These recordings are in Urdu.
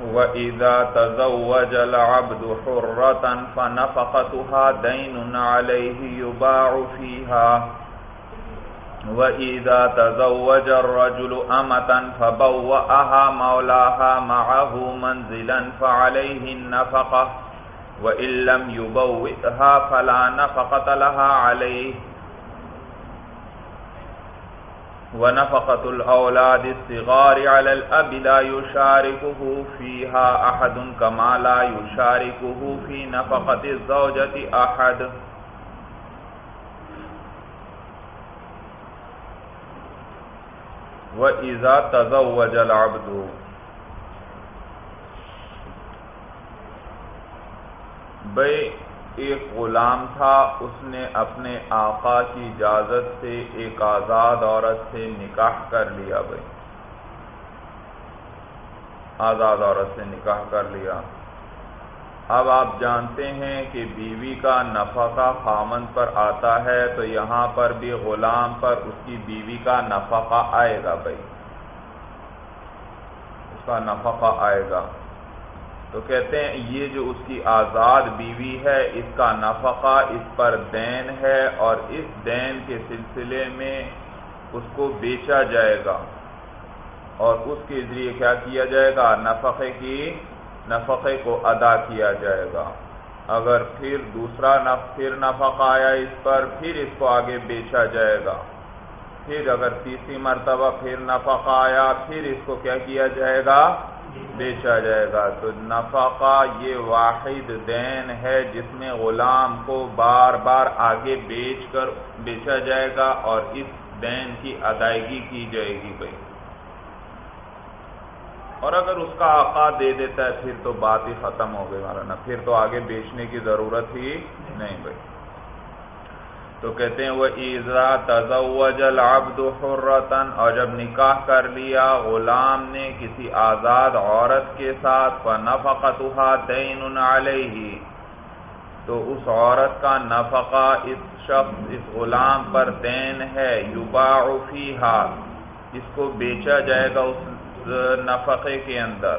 وَإِذَا تَزَوَّجَ الْعَبْدُ حُرَّةً فَنَفَقَتُهَا دَيْنٌ عَلَيْهِ يُبَاعُ فِيهَا. وَإِذَا تَزَوَّجَ الرَّجُلُ أَمَةً فَبَوَّأَهَا مَوْلَاهَا مَعَهُ مَنْزِلًا فَعَلَيْهِ النَّفَقَةُ. وَإِن لَّمْ يُبَوِّئْهَا فَلَا نَفَقَةَ لَهَا عَلَيْهِ. ونفقة الأولاد الصغار على الأب لا يشاركه فيها أحد كما لا يشاركه في نفقة الزوجة أحد. وإذا تزوج العبد. بے ایک غلام تھا، اس نے اپنے آقا کی اجازت سے ایک آزاد عورت سے نکاح کر لیا بھائی۔ آزاد عورت سے نکاح کر لیا۔ اب آپ جانتے ہیں کہ بیوی کا نفقہ خامن پر آتا ہے، تو یہاں پر بھی غلام پر اس کی بیوی کا نفقہ آئے گا بھائی۔ اس کا نفقہ آئے گا۔ تو کہتے ہیں یہ جو اس کی آزاد بیوی ہے، اس کا نفقہ اس پر دین ہے اور اس دین کے سلسلے میں اس کو بیچا جائے گا اور اس کے ذریعے کیا کیا جائے گا؟ نفقے کی، نفقے کو ادا کیا جائے گا۔ اگر پھر دوسرا نف، پھر نفقہ آیا اس پر، پھر اس کو آگے بیچا جائے گا۔ پھر اگر تیسری مرتبہ پھر نفقہ آیا، پھر اس کو کیا کیا جائے گا؟ بیچا جائے گا۔ تو نفقہ یہ واحد دین ہے جس میں غلام کو بار بار آگے بیچ کر بیچا جائے گا اور اس دین کی ادائیگی کی جائے گی بھائی۔ اور اگر اس کا آقا دے دیتا ہے، پھر تو بات ہی ختم ہو گئی مولانا پھر تو آگے بیچنے کی ضرورت ہی نہیں بھائی۔ تو کہتے ہیں، وہ ایزا تزوج العبد حرتن اور جب نکاح کر لیا، غلام نے کسی آزاد عورت کے ساتھ، فنفقتها دین علیہ تو اس عورت کا نفقہ اس شخص، اس غلام پر دین ہے، یباع فیہا اس کو بیچا جائے گا اس نفقے کے اندر۔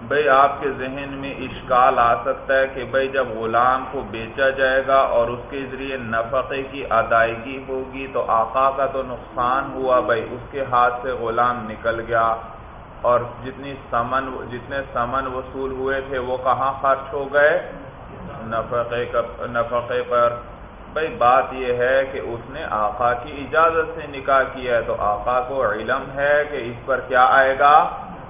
بھائی آپ کے ذہن میں اشکال آ سکتا ہے کہ بھائی جب غلام کو بیچا جائے گا اور اس کے ذریعے نفقے کی ادائیگی ہوگی تو آقا کا تو نقصان ہوا بھائی اس کے ہاتھ سے غلام نکل گیا اور جتنی سمن جتنے سمن وصول ہوئے تھے وہ کہاں خرچ ہو گئے؟ نفقے نفقے پر۔ بھائی بات یہ ہے کہ اس نے آقا کی اجازت سے نکاح کیا ہے تو آقا کو علم ہے کہ اس پر کیا آئے گا؟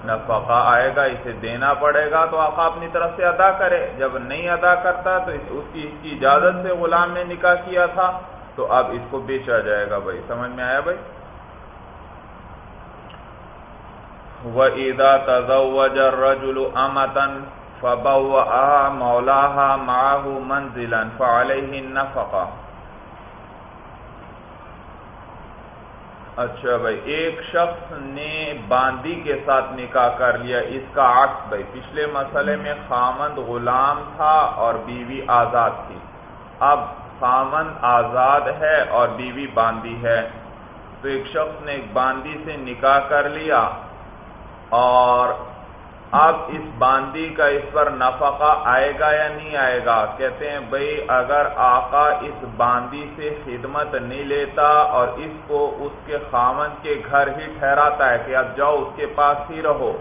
نفقہ آئے گا، اسے دینا پڑے گا، تو آقا اپنی طرف سے ادا کرے۔ جب نہیں ادا کرتا تو اس کی اس کی اجازت سے غلام نے نکاح کیا تھا۔ تو اب اس کو بیچا جائے گا بھائی۔ سمجھ میں آیا بھائی؟ وَإِذَا تَزَوَّجَ الرَّجُلُ أَمَةً فَبَوَّأَهَا مَوْلَاهَا مَعَهُ مَنْزِلًا فَعَلَيْهِ النَّفَقَةُ۔ اچھا بھائی، ایک شخص نے باندی کے ساتھ نکاح کر لیا، اس کا عکس بھائی۔ پچھلے مسئلے میں خامند غلام تھا اور بیوی آزاد تھی۔ اب خامند آزاد ہے اور بیوی باندی ہے۔ تو ایک شخص نے باندی سے نکاح کر لیا اور اب اس باندی کا اس پر نفقہ آئے گا یا نہیں آئے گا؟ کہتے ہیں بھائی اگر آقا اس باندی سے خدمت نہیں لیتا اور اس کو اس کے خامن کے گھر ہی ٹھہراتا ہے کہ اب جاؤ اس کے پاس ہی رہو۔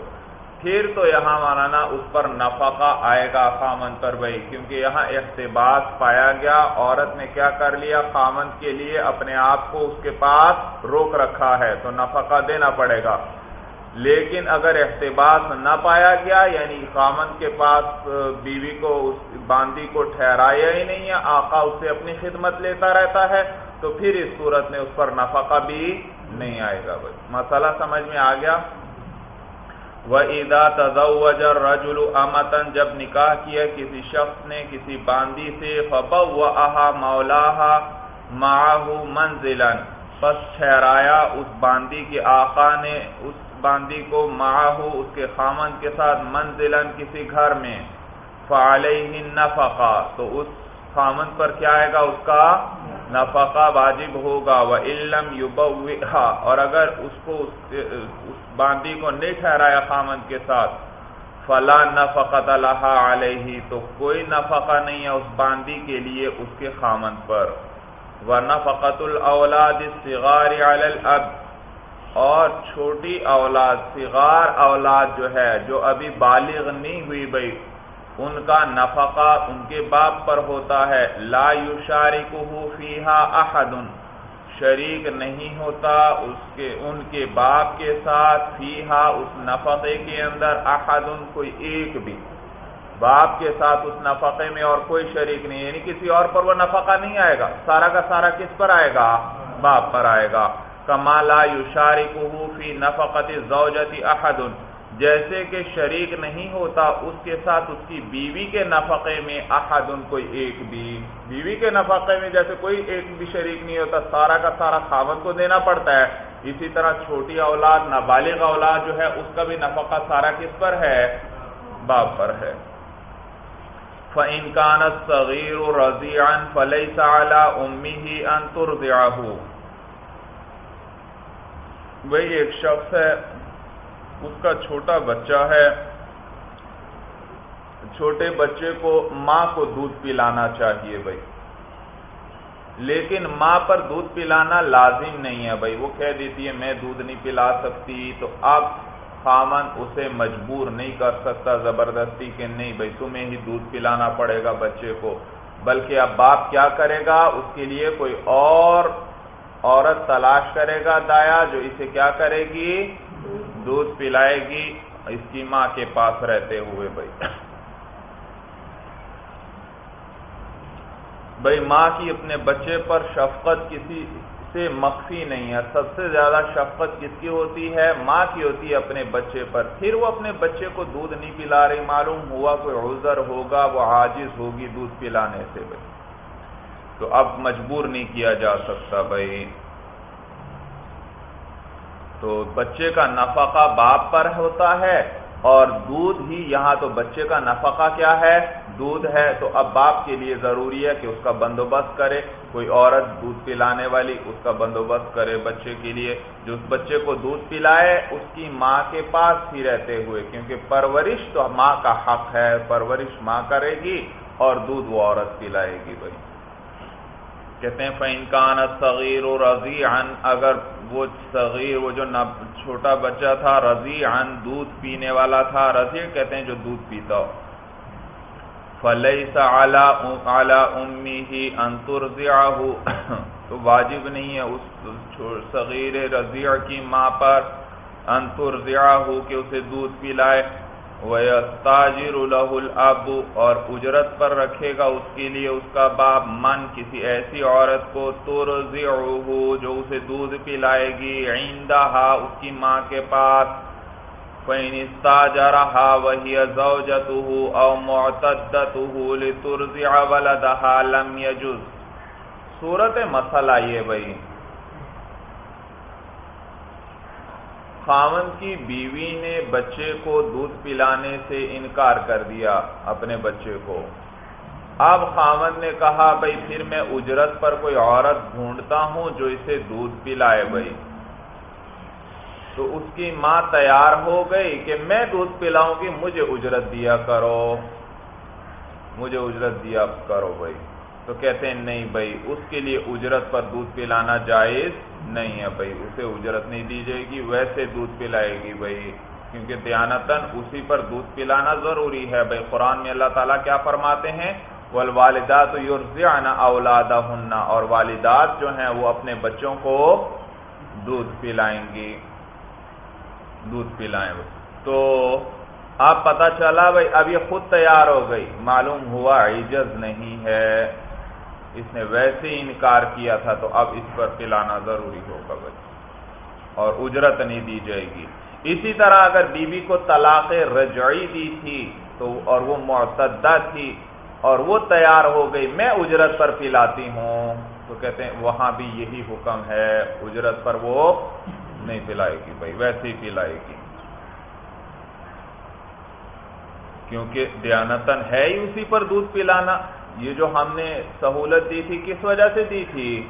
پھر تو یہاں مولانا اس پر نفقہ آئے گا خامن پر بھائی کیونکہ یہاں اقتباس پایا گیا۔ عورت نے کیا کر لیا؟ خامن کے لیے اپنے آپ کو اس کے پاس روک رکھا ہے، تو نفقہ دینا پڑے گا۔ لیکن اگر احتباس نہ پایا گیا یعنی خامن کے پاس بیوی کو اس باندی کو ٹھہرایا ہی نہیں ہے، آقا اس سے اپنی خدمت لیتا رہتا ہے، تو پھر اس صورت میں اس پر نفقہ بھی نہیں آئے گا۔ بھائی مسئلہ سمجھ میں آ گیا؟ وہ عیدا تضوج رجول امتن جب نکاح کیا، کسی شخص نے کسی باندی سے فب و احا مولا ماہو منزلن پس ٹھہرایا، اس باندی کے آقا نے اس باندی کو معاہو اس کے خامن کے ساتھ منزلن کسی گھر میں۔ فعلیہ نفقہ تو اس خامن پر کیا آئے گا؟ اس کا نفقہ واجب ہوگا۔ وہ علم یوبا اور اگر اس کو اس باندی کو نہیں ٹھہرایا خامن کے ساتھ، فلا نفقت اللہ علیہ تو کوئی نفقہ نہیں ہے اس باندی کے لیے، اس کے خامن پر۔ وہ نفقت الاولاد صغار علی الاب اور چھوٹی اولاد، صغار اولاد جو ہے، جو ابھی بالغ نہیں ہوئی بھائی ان کا نفقہ ان کے باپ پر ہوتا ہے۔ لا یشارکہ فیہا احد، شریک نہیں ہوتا اس کے، ان کے باپ کے ساتھ، فیہا اس نفقے کے اندر احد، کوئی ایک بھی۔ باپ کے ساتھ اس نفقے میں اور کوئی شریک نہیں یعنی کسی اور پر وہ نفقہ نہیں آئے گا۔ سارا کا سارا کس پر آئے گا؟ باپ پر آئے گا۔ کمالا یشارکہ فی نفقت زوجتی احد جیسے کہ شریک نہیں ہوتا، اس کے ساتھ اس کی بیوی کے نفقے میں احد کوئی ایک بھی۔ بیوی کے نفقے میں جیسے کوئی ایک بھی شریک نہیں ہوتا، سارا کا سارا خاون کو دینا پڑتا ہے۔ اسی طرح چھوٹی اولاد، نابالغ اولاد جو ہے، اس کا بھی نفقہ سارا کس پر ہے؟ باپ پر ہے۔ فَإِن الصَّغِيرُ رَضِيعًا فَلَيْسَ عَلَىٰ أُمِّهِ أَن تُرْضِعَهُ۔ وہی ایک شخص ہے، اس کا چھوٹا بچہ ہے۔ چھوٹے بچے کو ماں کو دودھ پلانا چاہیے بھائی۔ لیکن ماں پر دودھ پلانا لازم نہیں ہے بھائی۔ وہ کہہ دیتی ہے، میں دودھ نہیں پلا سکتی، تو اب خامن اسے مجبور نہیں کر سکتا زبردستی کہ نہیں بھائی، تمہیں ہی دودھ پلانا پڑے گا بچے کو۔ بلکہ اب باپ کیا کرے گا؟ اس کے لیے کوئی اور عورت تلاش کرے گا دایا جو اسے کیا کرے گی؟ دودھ پلائے گی۔ اس کی ماں کے پاس رہتے ہوئے بھائی۔ بھائی ماں کی اپنے بچے پر شفقت کسی سے مخفی نہیں ہے۔ سب سے زیادہ شفقت کس کی ہوتی ہے؟ ماں کی ہوتی ہے اپنے بچے پر۔ پھر وہ اپنے بچے کو دودھ نہیں پلا رہی۔ معلوم ہوا کوئی عذر ہوگا، وہ عاجز ہوگی دودھ پلانے سے۔ بھائی تو اب مجبور نہیں کیا جا سکتا بھائی۔ تو بچے کا نفقہ باپ پر ہوتا ہے اور دودھ ہی یہاں تو بچے کا نفقہ کیا ہے؟ دودھ ہے۔ تو اب باپ کے لیے ضروری ہے کہ اس کا بندوبست کرے۔ کوئی عورت دودھ پلانے والی اس کا بندوبست کرے بچے کے لیے۔ جو اس بچے کو دودھ پلائے، اس کی ماں کے پاس ہی رہتے ہوئے۔ کیونکہ پرورش تو ماں کا حق ہے، پرورش ماں کرے گی اور دودھ وہ عورت پلائے گی بھائی۔ کہتے ہیں فنکان صغیر و رضی اگر وہ صغیر، وہ جو چھوٹا بچہ تھا رضی دودھ پینے والا تھا رضی کہتے ہیں جو دودھ پیتا ہو۔ فلیس اعلی امی ہی انتر تو واجب نہیں ہے اس صغیر رضیع کی ماں پر انتر کہ اسے دودھ پلائے۔ وَيَسْتَاجِرُ لَهُ الْأَبُ، اور اجرت پر رکھے گا اس کے لیے اس کا باپ من، کسی ایسی عورت کو تُرْزِعُهُ جو اسے دودھ پلائے گی، عِنْدَهَا اس کی ماں کے پاس۔ فَإِنِ اسْتَاجَرَهَا وَهِيَ زَوْجَتُهُ أَوْ مُعْتَدَّتُهُ لِتُرْزِعَ وَلَدَهَا لَمْ يَجُزْ۔ صورت مسئلہ یہ بھئی خاون کی بیوی نے بچے کو دودھ پلانے سے انکار کر دیا اپنے بچے کو۔ اب خاون نے کہا بھائی پھر میں اجرت پر کوئی عورت ڈھونڈتا ہوں جو اسے دودھ پلائے بھائی تو اس کی ماں تیار ہو گئی کہ میں دودھ پلاؤں گی، مجھے اجرت دیا کرو۔ مجھے اجرت دیا کرو بھائی تو کہتے ہیں، نہیں بھائی، اس کے لیے اجرت پر دودھ پلانا جائز نہیں ہے بھائی، اسے اجرت نہیں دی جائے گی، ویسے دودھ پلائے گی بھائی۔ کیونکہ دیانتن اسی پر دودھ پلانا ضروری ہے بھائی۔ قرآن میں اللہ تعالیٰ کیا فرماتے ہیں؟ والدات یورزعن اولادہن اور والدات جو ہیں، وہ اپنے بچوں کو دودھ پلائیں گی۔ دودھ پلائیں۔ تو آپ پتا چلا بھائی، اب یہ خود تیار ہو گئی۔ معلوم ہوا، عجز نہیں ہے۔ اس نے ویسے ہی انکار کیا تھا تو اب اس پر پلانا ضروری ہوگا بچے اور اجرت نہیں دی جائے گی۔ اسی طرح اگر بیوی کو طلاق رجعی دی تھی تو اور وہ معتدہ تھی اور وہ تیار ہو گئی، میں اجرت پر پلاتی ہوں۔ تو کہتے ہیں وہاں بھی یہی حکم ہے، اجرت پر وہ نہیں پلائے گی بھائی، ویسے ہی پلائے گی۔ کیونکہ دیانتن ہے ہی اسی پر دودھ پلانا۔ یہ جو ہم نے سہولت دی تھی کس وجہ سے دی تھی؟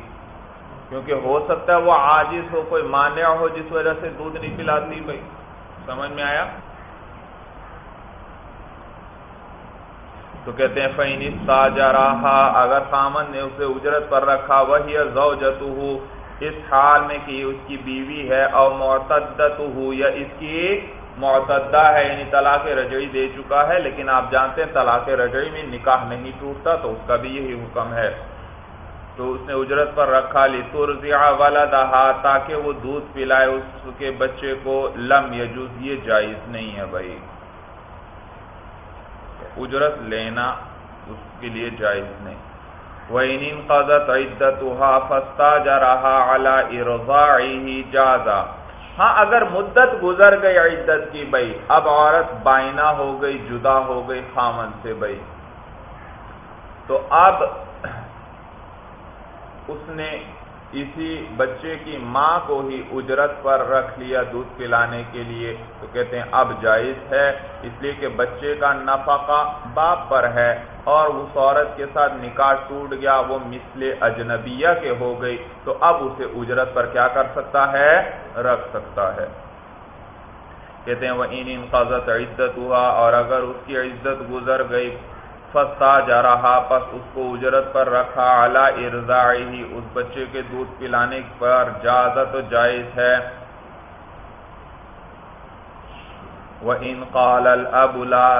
کیونکہ ہو سکتا ہے وہ عاجز ہو، کوئی مانع ہو، جس وجہ سے دودھ نہیں پلاتی بھائی۔ سمجھ میں آیا؟ تو کہتے ہیں فینستا جا رہا اگر سامن نے اسے اجرت پر رکھا وہی زوجتہ اس حال میں کہ اس کی بیوی ہے اور معتدت یا اس کی معتدہ ہے یعنی طلاق رجعی دے چکا ہے، لیکن آپ جانتے ہیں طلاق رجعی میں نکاح نہیں ٹوٹتا، تو اس کا بھی یہی حکم ہے۔ تو اس نے اجرت پر رکھا لی ترزیع ولدہا تاکہ وہ دودھ پلائے اس کے بچے کو۔ لم یجوز، یہ جائز نہیں ہے بھائی۔ اجرت لینا اس کے لیے جائز نہیں۔ وَإِنِن قَضَتْ عِدَّتُهَا، فَاسْتَاجَرَهَا عَلَى إِرْضَاعِهِ جَازَ ہاں اگر مدت گزر گئی عدت کی بھائی، اب عورت بائنا ہو گئی، جدا ہو گئی، خامن سے بھائی۔ تو اب اس نے اسی بچے کی ماں کو ہی اجرت پر رکھ لیا دودھ پلانے کے لیے۔ تو کہتے ہیں، اب جائز ہے، اس لیے کہ بچے کا نفقہ باپ پر ہے۔ اور اس عورت کے ساتھ نکاح ٹوٹ گیا، وہ مثل اجنبیہ کے ہو گئی۔ تو اب اسے اجرت پر کیا کر سکتا ہے؟ رکھ سکتا ہے۔ کہتے ہیں وہ ان قزت عزت ہوا اور اگر اس کی عزت گزر گئی، فستا جا رہا، پس اس کو اجرت پر رکھا اعلی ارزا ہی اس بچے کے دودھ پلانے پر جازت جائز ہے۔ وہ ان قال اب لا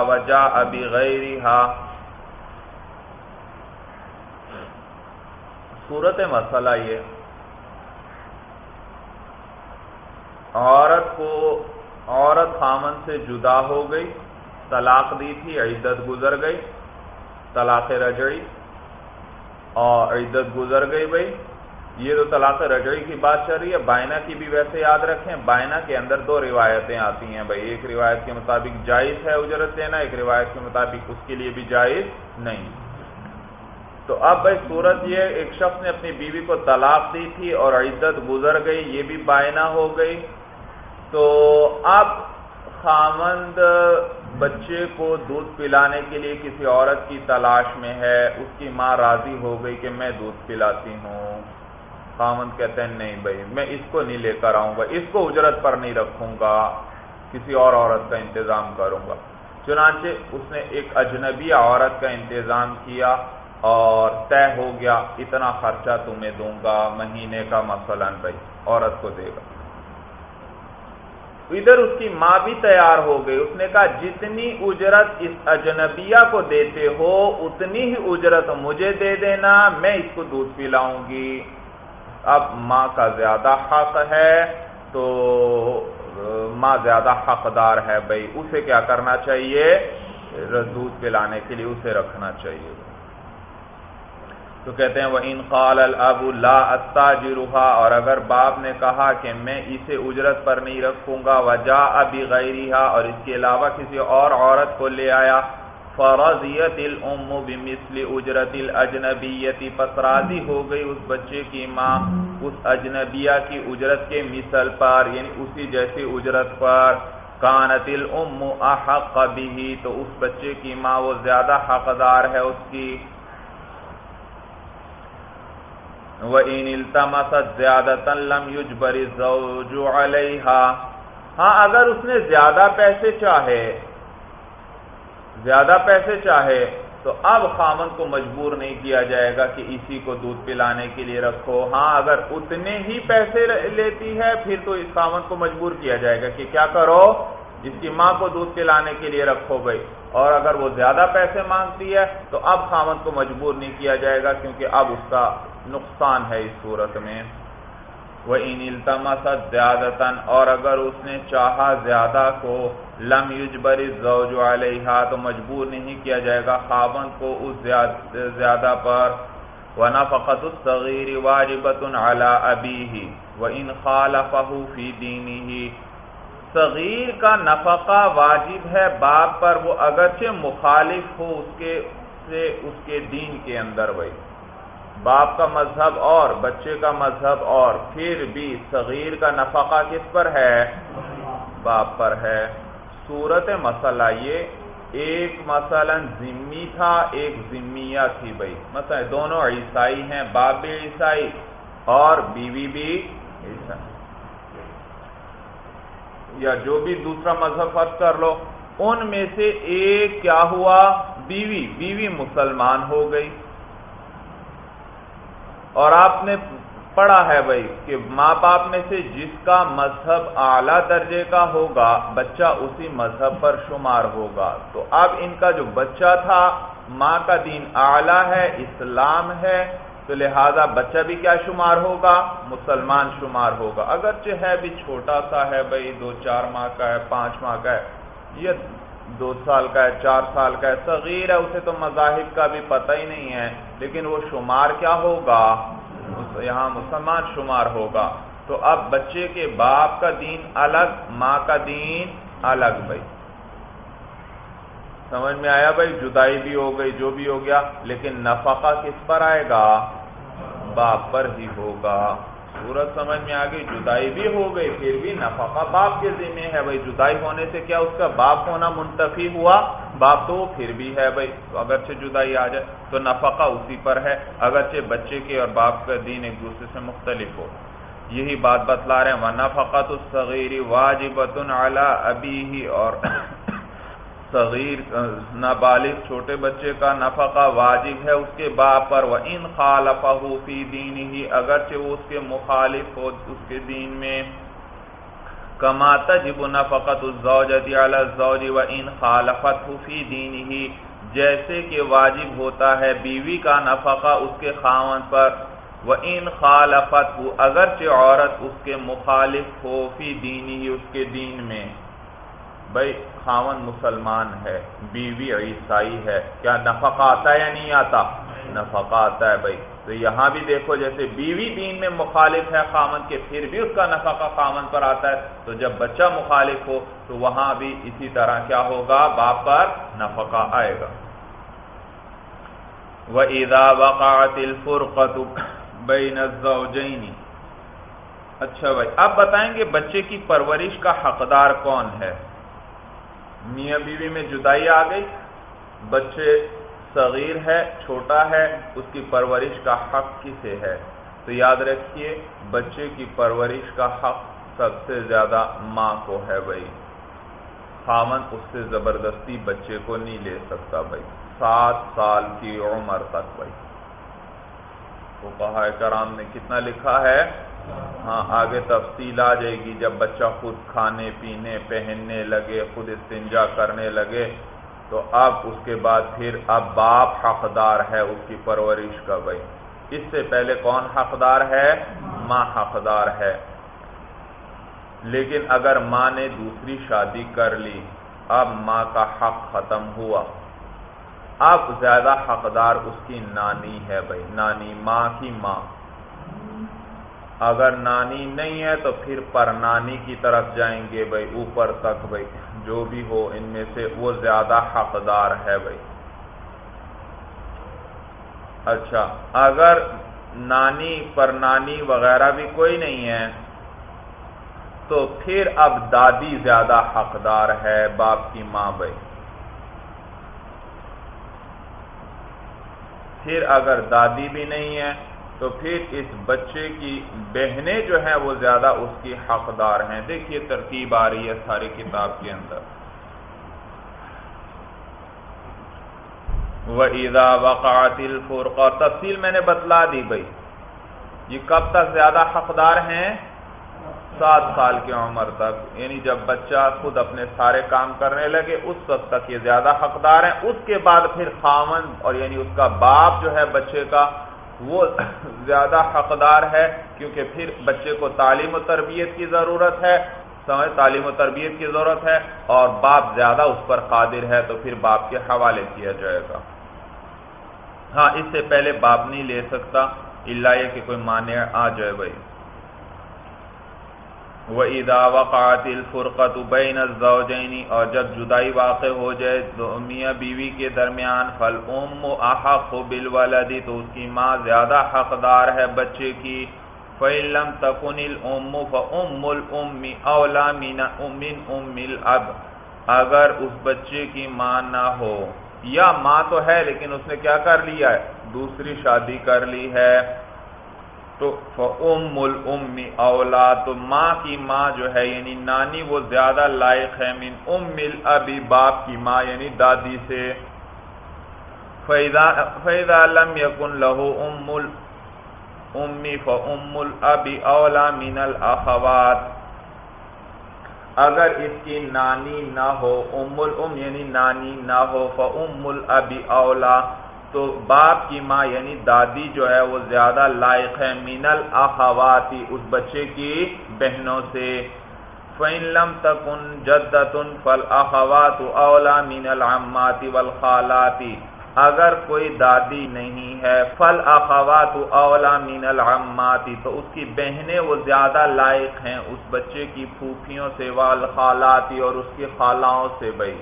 وجا ابھی غیرہ صورت مسئلہ یہ عورت کو عورت خامن سے جدا ہو گئی، طلاق دی تھی، عدت گزر گئی، طلاق رجعی اور عدت گزر گئی بھائی۔ یہ تو طلاق رجعی کی بات چل رہی ہے بائنا کی بھی ویسے یاد رکھیں بائنا کے اندر دو روایتیں آتی ہیں بھائی، ایک روایت کے مطابق جائز ہے اجرت دینا، ایک روایت کے مطابق اس کے لیے بھی جائز نہیں۔ تو اب بھائی صورت یہ ایک شخص نے اپنی بیوی کو طلاق دی تھی اور عدت گزر گئی، یہ بھی بائنا ہو گئی۔ تو اب خامند بچے کو دودھ پلانے کے لیے کسی عورت کی تلاش میں ہے، اس کی ماں راضی ہو گئی کہ میں دودھ پلاتی ہوں۔ خامند کہتے ہیں، نہیں بھائی، میں اس کو نہیں لے کر آؤں گا، اس کو اجرت پر نہیں رکھوں گا، کسی اور عورت کا انتظام کروں گا۔ چنانچہ اس نے ایک اجنبی عورت کا انتظام کیا اور طے ہو گیا، اتنا خرچہ تمہیں دوں گا مہینے کا مثلا بھائی، عورت کو دے گا۔ ادھر اس کی ماں بھی تیار ہو گئی، اس نے کہا، جتنی اجرت اس اجنبیہ کو دیتے ہو، اتنی ہی اجرت مجھے دے دینا، میں اس کو دودھ پلاؤں گی۔ اب ماں کا زیادہ حق ہے تو ماں زیادہ حقدار ہے بھائی، اسے کیا کرنا چاہیے؟ دودھ پلانے کے لیے اسے رکھنا چاہیے۔ تو کہتے ہیں وہ ان قال الب اللہ اور اگر باپ نے کہا کہ میں اسے اجرت پر نہیں رکھوں گا وجا ابھی غیریہ اور اس کے علاوہ کسی اور عورت کو لے آیا فرضیت الام بمثل اجرت الاجنبیتی پس راضی ہو گئی اس بچے کی ماں، اس اجنبیہ کی اجرت کے مثل پر یعنی اسی جیسی اجرت پر. کانت الام احق بھی تو اس بچے کی ماں وہ زیادہ حقدار ہے اس کی. وَإِنِ الْتَمَسَتْ زِيَادَةً لَمْ يُجْبَرِ الزَّوْجُ عَلَيْهَا. ہاں اگر اس نے زیادہ پیسے چاہے زیادہ پیسے چاہے تو اب خامن کو مجبور نہیں کیا جائے گا کہ اسی کو دودھ پلانے کے لیے رکھو۔ ہاں اگر اتنے ہی پیسے لیتی ہے، پھر تو اس خامن کو مجبور کیا جائے گا کہ کیا کرو؟ جس کی ماں کو دودھ پلانے کے لیے رکھو بھائی۔ اور اگر وہ زیادہ پیسے مانگتی ہے تو اب خامن کو مجبور نہیں کیا جائے گا کیونکہ اب اس کا نقصان ہے اس صورت میں۔ وہ ان التمس زیادہ اور اگر اس نے چاہا زیادہ کو لم یجبر الزوج علیہ تو مجبور نہیں کیا جائے گا خاون کو اس زیادہ پر۔ ونفقت الصغیر واجبت علی ابیہ وان خالفه فی دینہ۔ صغیر کا نفقہ واجب ہے باپ پر، وہ اگرچہ مخالف ہو اس کے، سے اس کے دین کے اندر وہی۔ باپ کا مذہب اور بچے کا مذہب اور پھر بھی صغیر کا نفقہ کس پر ہے؟ باپ پر ہے۔ صورت مسئلہ یہ، ایک مثلا ذمی تھا، ایک ذمیہ تھی بھائی۔ مثلا دونوں عیسائی ہیں، باپ بھی عیسائی اور بیوی بھی عیسائی۔ یا جو بھی دوسرا مذہب فرض کر لو، ان میں سے ایک کیا ہوا؟ بیوی۔ بیوی مسلمان ہو گئی۔ اور آپ نے پڑھا ہے بھائی کہ ماں باپ میں سے جس کا مذہب اعلی درجے کا ہوگا، بچہ اسی مذہب پر شمار ہوگا۔ تو اب ان کا جو بچہ تھا، ماں کا دین اعلی ہے، اسلام ہے، تو لہذا بچہ بھی کیا شمار ہوگا؟ مسلمان شمار ہوگا۔ اگرچہ ہے بھی چھوٹا سا ہے بھائی، دو چار ماہ کا ہے، پانچ ماہ کا ہے۔ یہ دو سال کا ہے، چار سال کا ہے، صغیر ہے، اسے تو مذاہب کا بھی پتہ ہی نہیں ہے۔ لیکن وہ شمار کیا ہوگا؟ یہاں مسلمان شمار ہوگا۔ تو اب بچے کے باپ کا دین الگ، ماں کا دین الگ بھائی۔ سمجھ میں آیا بھائی؟ جدائی بھی ہو گئی، جو بھی ہو گیا۔ لیکن نفقہ کس پر آئے گا؟ باپ پر ہی ہوگا۔ صورت سمجھ میں آ گئی، جدائی بھی ہو گئی، پھر بھی نفقہ باپ کے ذمہ ہے بھائی۔ جدائی ہونے سے کیا اس کا باپ ہونا منتفی ہوا؟ باپ تو وہ پھر بھی ہے بھائی۔ تو اگرچہ جدائی آ جائے تو نفقہ اسی پر ہے، اگرچہ بچے کے اور باپ کا دین ایک دوسرے سے مختلف ہو۔ یہی بات بتلا رہے ہیں۔ نفقت الصغیر واجبۃ علی ابی اور صغیر، نابالغ چھوٹے بچے کا نفقہ واجب ہے، اس کے باپ پر وہ ان خالفہ فی دین ہی اگرچہ وہ اس کے مخالف ہو اس کے دین میں۔ کما تجب نفقت الزوجتی علی الزوج و ان خالفت فی دین ہی جیسے کہ واجب ہوتا ہے بیوی کا نفقہ اس کے خاون پر۔ وہ ان خالفت اگرچہ عورت اس کے مخالف ہو فی دین ہی اس کے دین میں۔ بھائی خاون مسلمان ہے، بیوی عیسائی ہے۔ کیا نفقہ آتا ہے یا نہیں آتا؟ نفقہ آتا ہے بھائی۔ تو یہاں بھی دیکھو جیسے بیوی دین میں مخالف ہے خامن کے، پھر بھی اس کا نفقہ خامن پر آتا ہے۔ تو جب بچہ مخالف ہو، تو وہاں بھی اسی طرح کیا ہوگا؟ باپ پر نفقہ آئے گا۔ وہ ادا وقات الفرقت بین الزوجین اچھا بھائی، اب بتائیں گے بچے کی پرورش کا حقدار کون ہے؟ میاں بیوی میں جدائی آ گئی، بچے صغیر ہے، چھوٹا ہے، اس کی پرورش کا حق کسے ہے؟ تو یاد رکھیے، بچے کی پرورش کا حق سب سے زیادہ ماں کو ہے بھائی۔ خامن اس سے زبردستی بچے کو نہیں لے سکتا بھائی۔ سات سال کی عمر تک بھائی۔ وہ کہا کرام نے کتنا لکھا ہے؟ ہاں آگے تفصیل آ جائے گی جب بچہ خود کھانے پینے پہننے لگے، خود استنجا کرنے لگے، تو اب اس کے بعد پھر اب باپ حقدار ہے اس کی پرورش کا بھائی۔ اس سے پہلے کون حقدار ہے؟ ماں حقدار ہے۔ لیکن اگر ماں نے دوسری شادی کر لی، اب ماں کا حق ختم ہوا۔ اب زیادہ حقدار اس کی نانی ہے بھائی، نانی ماں کی ماں۔ اگر نانی نہیں ہے تو پھر پر نانی کی طرف جائیں گے بھائی، اوپر تک بھائی۔ جو بھی ہو، ان میں سے وہ زیادہ حقدار ہے بھائی۔ اچھا اگر نانی پر نانی وغیرہ بھی کوئی نہیں ہے، تو پھر اب دادی زیادہ حقدار ہے باپ کی ماں بھائی۔ پھر اگر دادی بھی نہیں ہے تو پھر اس بچے کی بہنیں جو ہیں وہ زیادہ اس کی حقدار ہیں۔ دیکھیے ترتیب آ رہی ہے ساری کتاب کے اندر۔ وہ عیدا وقات تفصیل میں نے بتلا دی بھائی۔ یہ کب تک زیادہ حقدار ہیں؟ سات سال کی عمر تک۔ یعنی جب بچہ خود اپنے سارے کام کرنے لگے، اس وقت تک یہ زیادہ حقدار ہیں۔ اس کے بعد پھر خامن اور یعنی اس کا باپ جو ہے بچے کا وہ زیادہ حقدار ہے، کیونکہ پھر بچے کو تعلیم و تربیت کی ضرورت ہے، سمجھ، تعلیم و تربیت کی ضرورت ہے، اور باپ زیادہ اس پر قادر ہے تو پھر باپ کے حوالے کیا جائے گا۔ ہاں اس سے پہلے باپ نہیں لے سکتا، اللہ یہ کہ کوئی مانع آ جائے بھائی۔ وہ ادا وقات الفرقت بین الزوجین اور جب جدائی واقع ہو جائے تو میاں بیوی کے درمیان فل ام احق بل تو اس کی ماں زیادہ حقدار ہے بچے کی۔ فعلم تکن الام فام الام اولا من ام ام الاب اگر اس بچے کی ماں نہ ہو، یا ماں تو ہے لیکن اس نے کیا کر لیا ہے؟ دوسری شادی کر لی ہے۔ تو ام الام اولا تو ماں کی ماں جو ہے یعنی نانی، وہ زیادہ لائق ہے، من ام ابھی باپ کی ماں یعنی دادی سے۔ فیضا لم یکن لہو ام امی فام الابی اولا من الاخوات اگر اس کی نانی نہ ہو ام الام یعنی نانی نہ ہو فام الابی اولا تو باپ کی ماں یعنی دادی جو ہے وہ زیادہ لائق ہے من الاخواتی اس بچے کی بہنوں سے۔ فَإِن لَمْ تَكُنْ جَدَّةٌ فَالْأَخَوَاتُ أَوْلَى مِنَ الْعَمَّاتِ وَالْخَالَاتِ۔ اگر کوئی دادی نہیں ہے فل اخوات اولا مین العماتی تو اس کی بہنیں وہ زیادہ لائق ہیں اس بچے کی پھوپھیوں سے والخالاتی اور اس کی خالاؤں سے بھائی۔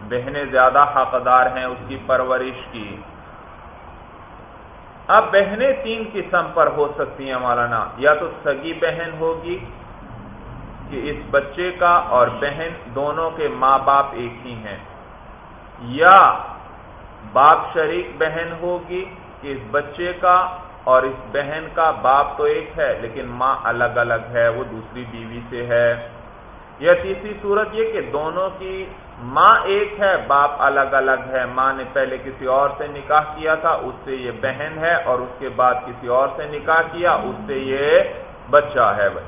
بہنیں زیادہ حقدار ہیں اس کی پرورش کی۔ اب بہنیں تین قسم پر ہو سکتی ہیں مولانا، یا تو سگی بہن ہوگی کہ اس بچے کا اور بہن دونوں کے ماں باپ ایک ہی ہیں، یا باپ شریک بہن ہوگی کہ اس بچے کا اور اس بہن کا باپ تو ایک ہے، لیکن ماں الگ الگ ہے، وہ دوسری بیوی سے ہے۔ یا تیسری صورت یہ کہ دونوں کی ماں ایک ہے، باپ الگ الگ ہے۔ ماں نے پہلے کسی اور سے نکاح کیا تھا، اس سے یہ بہن ہے اور اس کے بعد کسی اور سے نکاح کیا، اس سے یہ بچہ ہے۔ بھائی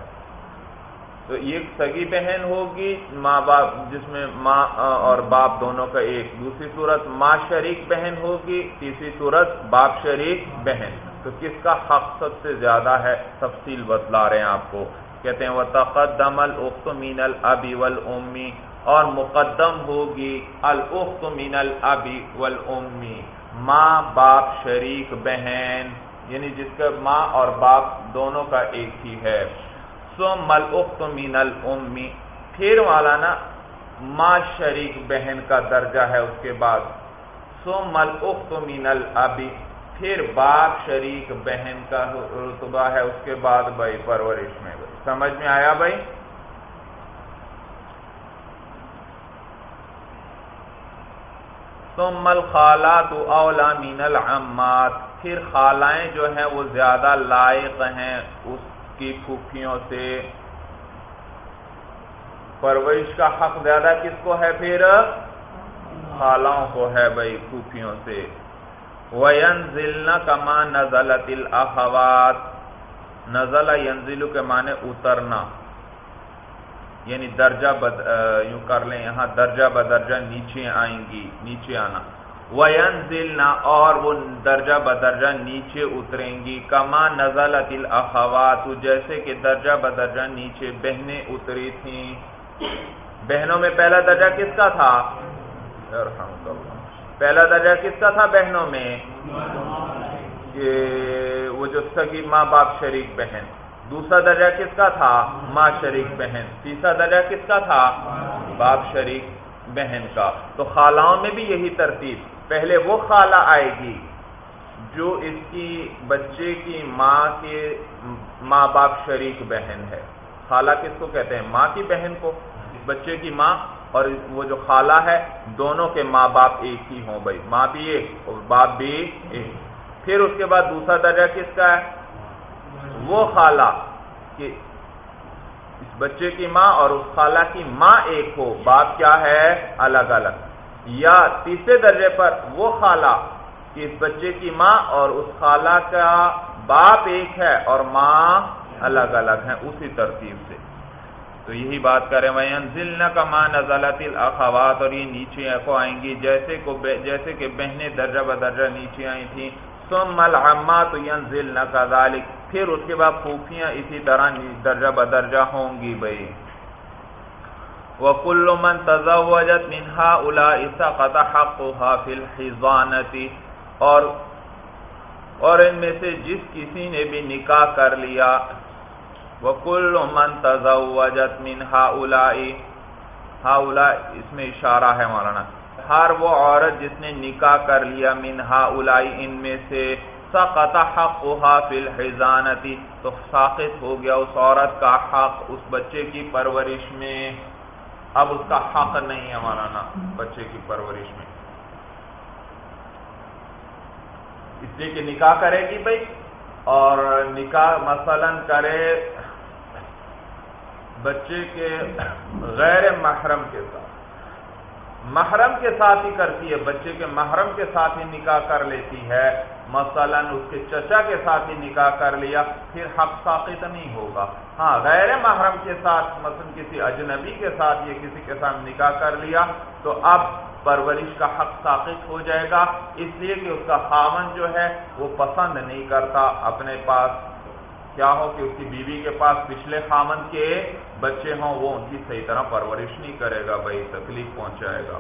تو یہ سگی بہن ہوگی، ماں باپ، جس میں ماں اور باپ دونوں کا ایک۔ دوسری صورت ماں شریک بہن ہوگی، تیسری صورت باپ شریک بہن۔ تو کس کا حق سب سے زیادہ ہے؟ تفصیل بتلا رہے ہیں آپ کو۔ کہتے ہیں وہ تقدم الخت مین البی ول اور مقدم ہوگی الخت مین البی ول ماں، باپ، شریک، بہن یعنی جس کا ماں اور باپ دونوں کا ایک ہی ہے۔ مل اخت مین المی پھر والا نا ماں، شریک، بہن کا درجہ ہے اس کے بعد۔ سو مل اخت مین البی پھر باپ، شریک، بہن کا رتبہ ہے اس کے بعد بھائی پرورش میں۔ بھائی سمجھ میں آیا بھائی؟ مل خالات اولا مین العمات۔ پھر خالائیں جو ہیں وہ زیادہ لائق ہیں اس کی پھوپھیوں سے۔ پرورش کا حق زیادہ کس کو ہے پھر؟ خالاؤں کو ہے بھائی، پھوپھیوں سے۔ وَيَنزِلْنَ كَمَا نَزَلَتِ الْأَخَوَاتِ۔ نزلہ ینزلو کے معنی اترنا یعنی درجہ بد یوں کر لیں، یہاں درجہ بدرجہ نیچے آئیں گی نیچے آنا۔ وَيَنزِلْنَا اور وہ درجہ بدرجہ نیچے اتریں گی کما نزلت الاخوات، جیسے کہ درجہ بدرجہ نیچے بہنیں اتری تھیں۔ بہنوں میں پہلا درجہ کس کا تھا؟ پہلا درجہ کس کا تھا بہنوں میں؟ کہ وہ جو سگی ماں باپ شریک بہن۔ دوسرا درجہ کس کا تھا؟ ماں شریک بہن۔ تیسرا درجہ کس کا تھا؟ باپ شریک بہن کا۔ تو خالاؤں میں بھی یہی ترتیب۔ پہلے وہ خالہ آئے گی جو اس کی بچے کی ماں کے ماں باپ شریک بہن ہے۔ خالہ کس کو کہتے ہیں؟ ماں کی بہن کو۔ بچے کی ماں۔ اور وہ جو خالہ ہے، دونوں کے ماں باپ ایک ہی ہوں بھائی۔ ماں بھی ایک اور باپ بھی ایک۔ پھر اس کے بعد دوسرا درجہ کس کا ہے؟ وہ خالہ کہ اس بچے کی ماں اور اس خالہ کی ماں ایک ہو۔ باپ کیا ہے؟ الگ الگ۔ یا تیسرے درجے پر وہ خالہ کہ اس بچے کی ماں اور اس خالہ کا باپ ایک ہے اور ماں الگ الگ ہیں اسی ترتیب سے۔ تو یہی بات کریں وہ ضلع کا ماں نزلت الاخوات اور یہ نیچے کو آئیں گی۔ جیسے کو جیسے کہ بہنیں درجہ بدرجہ نیچے آئی تھیں ثم العمات ینزلن كذلك۔ پھر اس کے بعد پھوپھیاں اسی طرح درجہ بدرجہ ہوں گی بھائی وَكُلُّ مَن تَزَوَّجَتْ مِنْهَا أُولَئِ سَقَطَ حَقُّهَا فِي الْحِضَانَةِ۔ اور اور ان میں سے جس کسی نے بھی نکاح کر لیا۔ وَكُلُّ مَن تَزَوَّجَتْ مِنْهَا أُولَئِ هَؤُلَاءِ اس میں اشارہ ہے مولانا۔ ہر وہ عورت جس نے نکاح کر لیا، منہا الائی ان میں سے سقط حقها فی الحضانتی تو ساقط ہو گیا اس عورت کا حق اس بچے کی پرورش میں۔ اب اس کا حق نہیں ہے مولانا بچے کی پرورش میں۔ اس لیے کہ نکاح کرے گی بھائی، اور نکاح مثلا کرے بچے کے غیر محرم کے ساتھ۔ محرم کے ساتھ ہی کرتی ہے، بچے کے محرم کے ساتھ ہی نکاح کر لیتی ہے۔ مثلا اس کے چچا کے ساتھ ہی نکاح کر لیا، پھر حق ساقط نہیں ہوگا۔ ہاں غیر محرم کے ساتھ، مثلا کسی اجنبی کے ساتھ یا کسی کے ساتھ نکاح کر لیا، تو اب پرورش کا حق ساقط ہو جائے گا۔ اس لیے کہ اس کا خامن جو ہے، وہ پسند نہیں کرتا اپنے پاس۔ کیا ہو کہ اس کی بیوی کے پاس پچھلے خامن کے بچے ہوں، وہ ان کی صحیح طرح پرورش نہیں کرے گا، بھائی تکلیف پہنچائے گا۔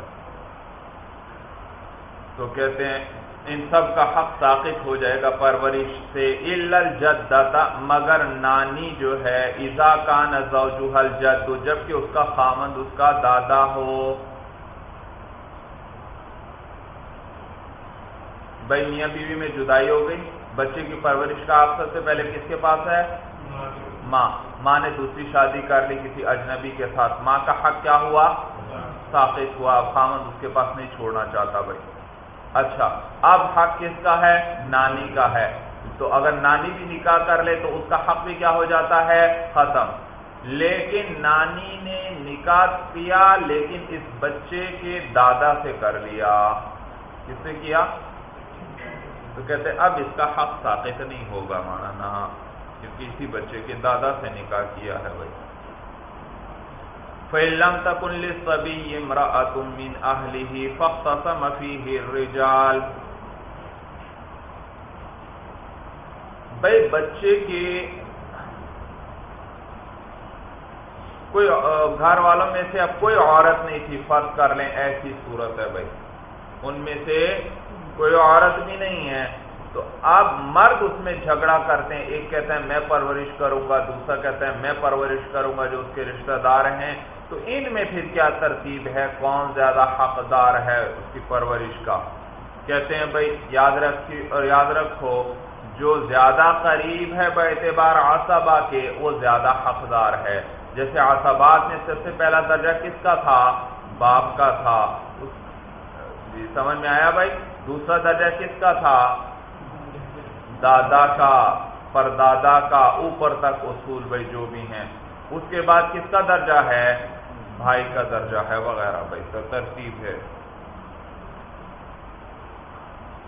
تو کہتے ہیں، ان سب کا حق ساقط ہو جائے گا پرورش سے۔ الجدتا مگر نانی جو ہے ایزا کا نظوجل جد جبکہ اس کا خامند اس کا دادا ہو۔ بھائی میاں بیوی میں جدائی ہو گئی؟ بچے کی پرورش کا آپ سب سے پہلے کس کے پاس ہے؟ ماں۔ ماں نے دوسری شادی کر لی کسی اجنبی کے ساتھ۔ ماں کا حق کیا ہوا؟ ساقط ہوا۔ خامند اس کے پاس نہیں چھوڑنا چاہتا بھائی۔ اچھا اب حق کس کا ہے؟ نانی کا ہے۔ تو اگر نانی بھی نکاح کر لے تو اس کا حق بھی کیا ہو جاتا ہے؟ ختم۔ لیکن نانی نے نکاح کیا، لیکن اس بچے کے دادا سے کر لیا۔ کس سے کیا؟ تو کہتے اب اس کا حق ساقط نہیں ہوگا مانا نہ، کیونکہ اسی بچے کے دادا سے نکاح کیا ہے بھائی۔ فَإِلَّمْ تَكُنْ لِلصَّبِيِّ امْرَأَةٌ مِّنْ أَهْلِهِ فَاخْتَصَمَ فِيهِ الرِّجَالِ۔ بھئی بچے کے کوئی گھر والوں میں سے اب کوئی عورت نہیں تھی، فرض کر لیں ایسی صورت ہے بھائی۔ ان میں سے کوئی عورت بھی نہیں ہے، تو اب مرد اس میں جھگڑا کرتے ہیں۔ ایک کہتے ہیں، میں پرورش کروں گا، دوسرا کہتا ہے، میں پرورش کروں گا، جو اس کے رشتہ دار ہیں۔ تو ان میں پھر کیا ترتیب ہے؟ کون زیادہ حقدار ہے اس کی پرورش کا؟ کہتے ہیں، بھائی، یاد رکھی، اور یاد رکھو، جو زیادہ قریب ہے بے اعتبار آصبا کے، وہ زیادہ حقدار ہے۔ جیسے آصبات میں سب سے پہلا درجہ کس کا تھا؟ باپ کا تھا۔ جی سمجھ میں آیا بھائی؟ دوسرا درجہ کس کا تھا؟ دادا کا، پردادا کا، اوپر تک اصول بھائی جو بھی ہیں۔ اس کے بعد کس کا درجہ ہے؟ بھائی کا درجہ ہے وغیرہ بھائی، تو ترتیب ہے۔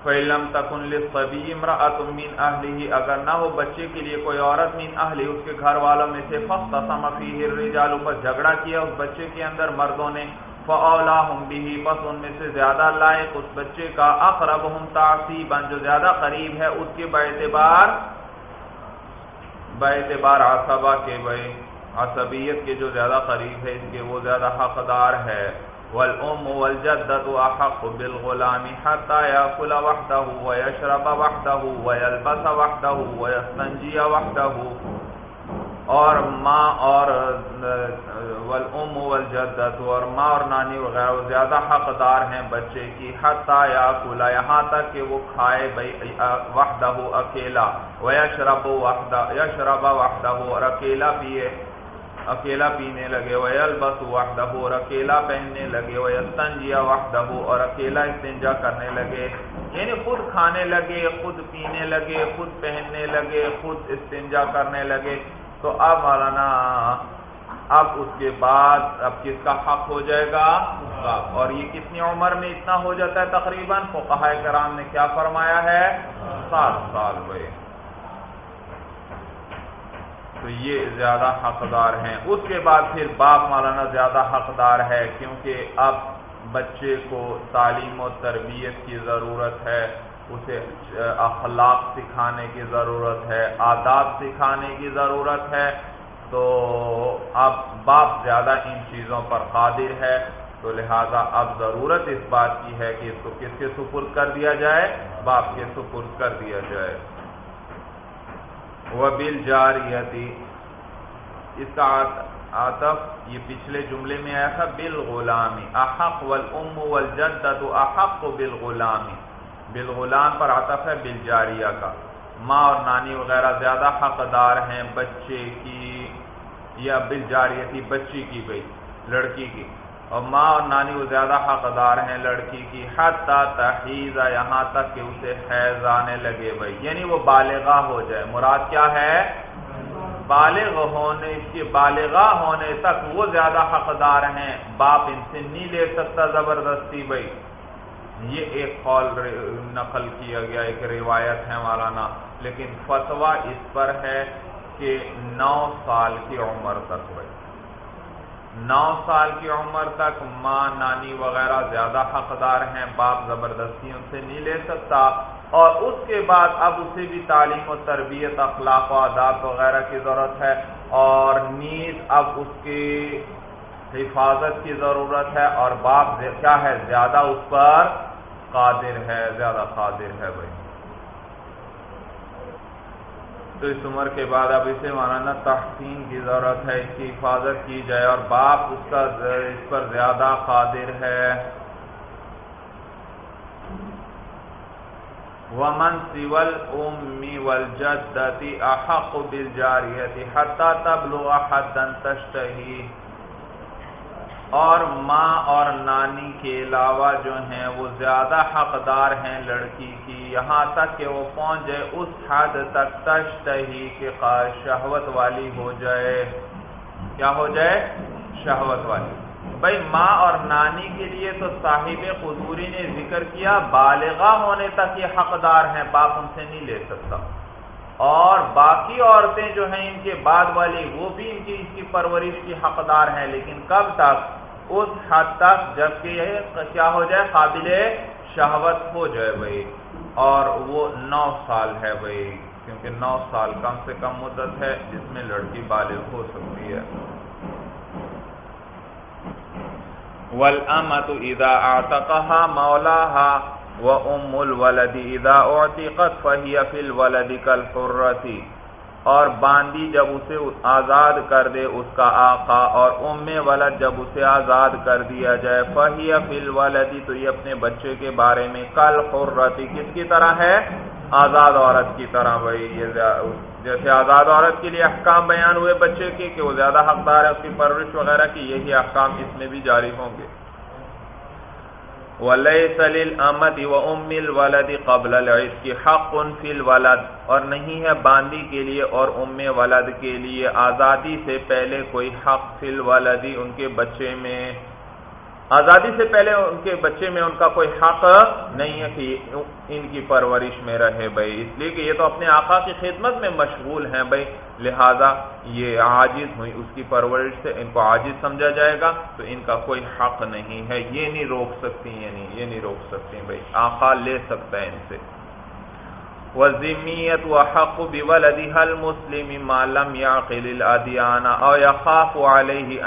فیلم تکن لبی امراۃ مین اہلی اگر نہ ہو بچے کے لیے کوئی عورت مین اہلی اس کے گھر والوں میں سے فخت فیہ الرجال، پر جھگڑا کیا، اس بچے کے اندر مردوں نے فَأَوْلَاهُمْ بِهِ، بس ان میں سے زیادہ لائق اس بچے کا، اقربہم تعصیبا، جو زیادہ قریب ہے، اس کے بعتبار بعتبار عصبہ کے بھائی عصبیت کے جو زیادہ قریب ہے، اس کے وہ زیادہ حقدار ہے۔ والام والجدت احق بالغلام حتى ياكل وحده ويشرب وحده ويلبس وحده ويستنجي وحده اور ماں اور والام والجدت اور ماں اور نانی وغیرہ زیادہ حقدار ہیں بچے کی، حتیٰ یا کلا یہاں تک کہ وہ کھائے بھائی وحدہ اکیلا و یشرب وحدہ یشرب وحدہ اور اکیلا پیے، اکیلا پینے لگے وہ البس وحدہ اور اکیلا پہننے لگے وہ تنجیا وحدہ اور اکیلا استنجا کرنے لگے یعنی خود کھانے لگے، خود پینے لگے، خود پہننے لگے، خود استنجا کرنے لگے۔ تو اب مولانا، اب اس کے بعد اب کس کا حق ہو جائے گا؟ اور یہ کتنی عمر میں اتنا ہو جاتا ہے تقریباً؟ فقہ کرام نے کیا فرمایا ہے؟ سات سال ہوئے۔ تو یہ زیادہ حقدار ہیں۔ اس کے بعد پھر باپ مولانا زیادہ حقدار ہے، کیونکہ اب بچے کو تعلیم و تربیت کی ضرورت ہے۔ اسے اخلاق سکھانے کی ضرورت ہے، آداب سکھانے کی ضرورت ہے، تو اب باپ زیادہ ان چیزوں پر قادر ہے، تو لہذا اب ضرورت اس بات کی ہے کہ اس کو کس کے سپرد کر دیا جائے؟ باپ کے سپرد کر دیا جائے۔ وہ بل جاری اس کا آتف یہ پچھلے جملے میں آیا تھا بال غلامی احق والام والجدت، احق بالغلامی۔ بالغلام پر عطف ہے، بالجاریہ کا۔ ماں اور نانی وغیرہ زیادہ حقدار ہیں بچے کی یا بالجاریہ تھی بچی کی گئی لڑکی کی۔ اور ماں اور نانی وہ زیادہ حقدار ہیں لڑکی کی، حتی تحیزہ یہاں تک کہ اسے حیض آنے لگے بھائی۔ یعنی وہ بالغاہ ہو جائے۔ مراد کیا ہے؟ بالغ ہونے، اس کے بالغاہ ہونے تک وہ زیادہ حقدار ہیں۔ باپ ان سے نہیں لے سکتا زبردستی بھائی۔ یہ ایک قول نقل کیا گیا، ایک روایت ہے مولانا، لیکن فتویٰ اس پر ہے کہ نو سال کی عمر تک بھائی نو سال کی عمر تک ماں، نانی وغیرہ زیادہ حقدار ہیں، باپ زبردستی ان سے نہیں لے سکتا، اور اس کے بعد اب اسے بھی تعلیم و تربیت، اخلاق و آداب وغیرہ کی ضرورت ہے، اور نیز اب اس کی حفاظت کی ضرورت ہے، اور باپ کیا ہے؟ زیادہ اس پر قادر ہے، زیادہ قادر ہے بھائی۔ تو اس عمر کے بعد اب اسے مولانا تحسین کی ضرورت ہے، اس کی حفاظت کی جائے اور باپ اس کا اس پر زیادہ قادر ہے۔ ومن سول امی والجدتی احق بالجاریتی حتی تبلغ حدا تشتہی اور ماں اور نانی کے علاوہ جو ہیں وہ زیادہ حقدار ہیں لڑکی کی۔ یہاں تک کہ وہ پہنچ جائے اس حد تک تشتہی کہ شہوت والی ہو جائے۔ کیا ہو جائے؟ شہوت والی۔ بھائی ماں اور نانی کے لیے تو صاحب قدوری نے ذکر کیا بالغاہ ہونے تک یہ حقدار ہیں، باپ ان سے نہیں لے سکتا۔ اور باقی عورتیں جو ہیں، ان کے بعد والی، وہ بھی ان کی اس کی پرورش کی حقدار ہیں، لیکن کب تک؟ اس حد تک جبکہ یہ کیا ہو جائے، قابل شہوت ہو جائے بھائی۔ اور وہ نو سال ہے بھائی، کیونکہ نو سال کم سے کم مدت ہے جس میں لڑکی بالغ ہو سکتی ہے۔ وَالْأَمَةُ إِذَا أَعْتَقَهَا مَوْلَاهَا وَأُمُّ الْوَلَدِ إِذَا أُعْتِقَتْ فَهِيَ فِي الْوَلَدِ كَالْحُرَّةِ۔ اور باندی جب اسے آزاد کر دے اس کا آقا، اور ام ولد جب اسے آزاد کر دیا جائے، فہی فل ولدی تو یہ اپنے بچے کے بارے میں، کل خرتی، کس کی طرح ہے؟ آزاد عورت کی طرح، بھائی، یہ جیسے آزاد عورت کے لیے احکام بیان ہوئے بچے کے، کہ وہ زیادہ حقدار ہے، اس کی پرورش وغیرہ کی، یہی احکام اس میں بھی جاری ہوں گے۔ وَلَيْسَ لِلْأَمَدِ وَأُمِّ الْوَلَدِ قَبْلَ الْعِسْكِ حَقٌ فِي الْوَلَدِ اور نہیں ہے باندی کے لیے اور ام ولد کے لیے، آزادی سے پہلے کوئی حق فی الولدی ان کے بچے میں آزادی سے پہلے ان کے بچے میں ان کا کوئی حق نہیں ہے کہ ان کی پرورش میں رہے بھائی۔ اس لیے کہ یہ تو اپنے آقا کی خدمت میں مشغول ہیں بھائی۔ لہذا یہ عاجز ہوئی۔ اس کی پرورش سے ان کو عاجز سمجھا جائے گا تو ان کا کوئی حق نہیں ہے۔ یہ نہیں روک سکتی یعنی یہ نہیں روک سکتی بھائی۔ آقا لے سکتا ہے ان سے۔ وزمیت و حق بولدی حل مسلم معلوم یا قل ادیانہ او یا خاف علیہ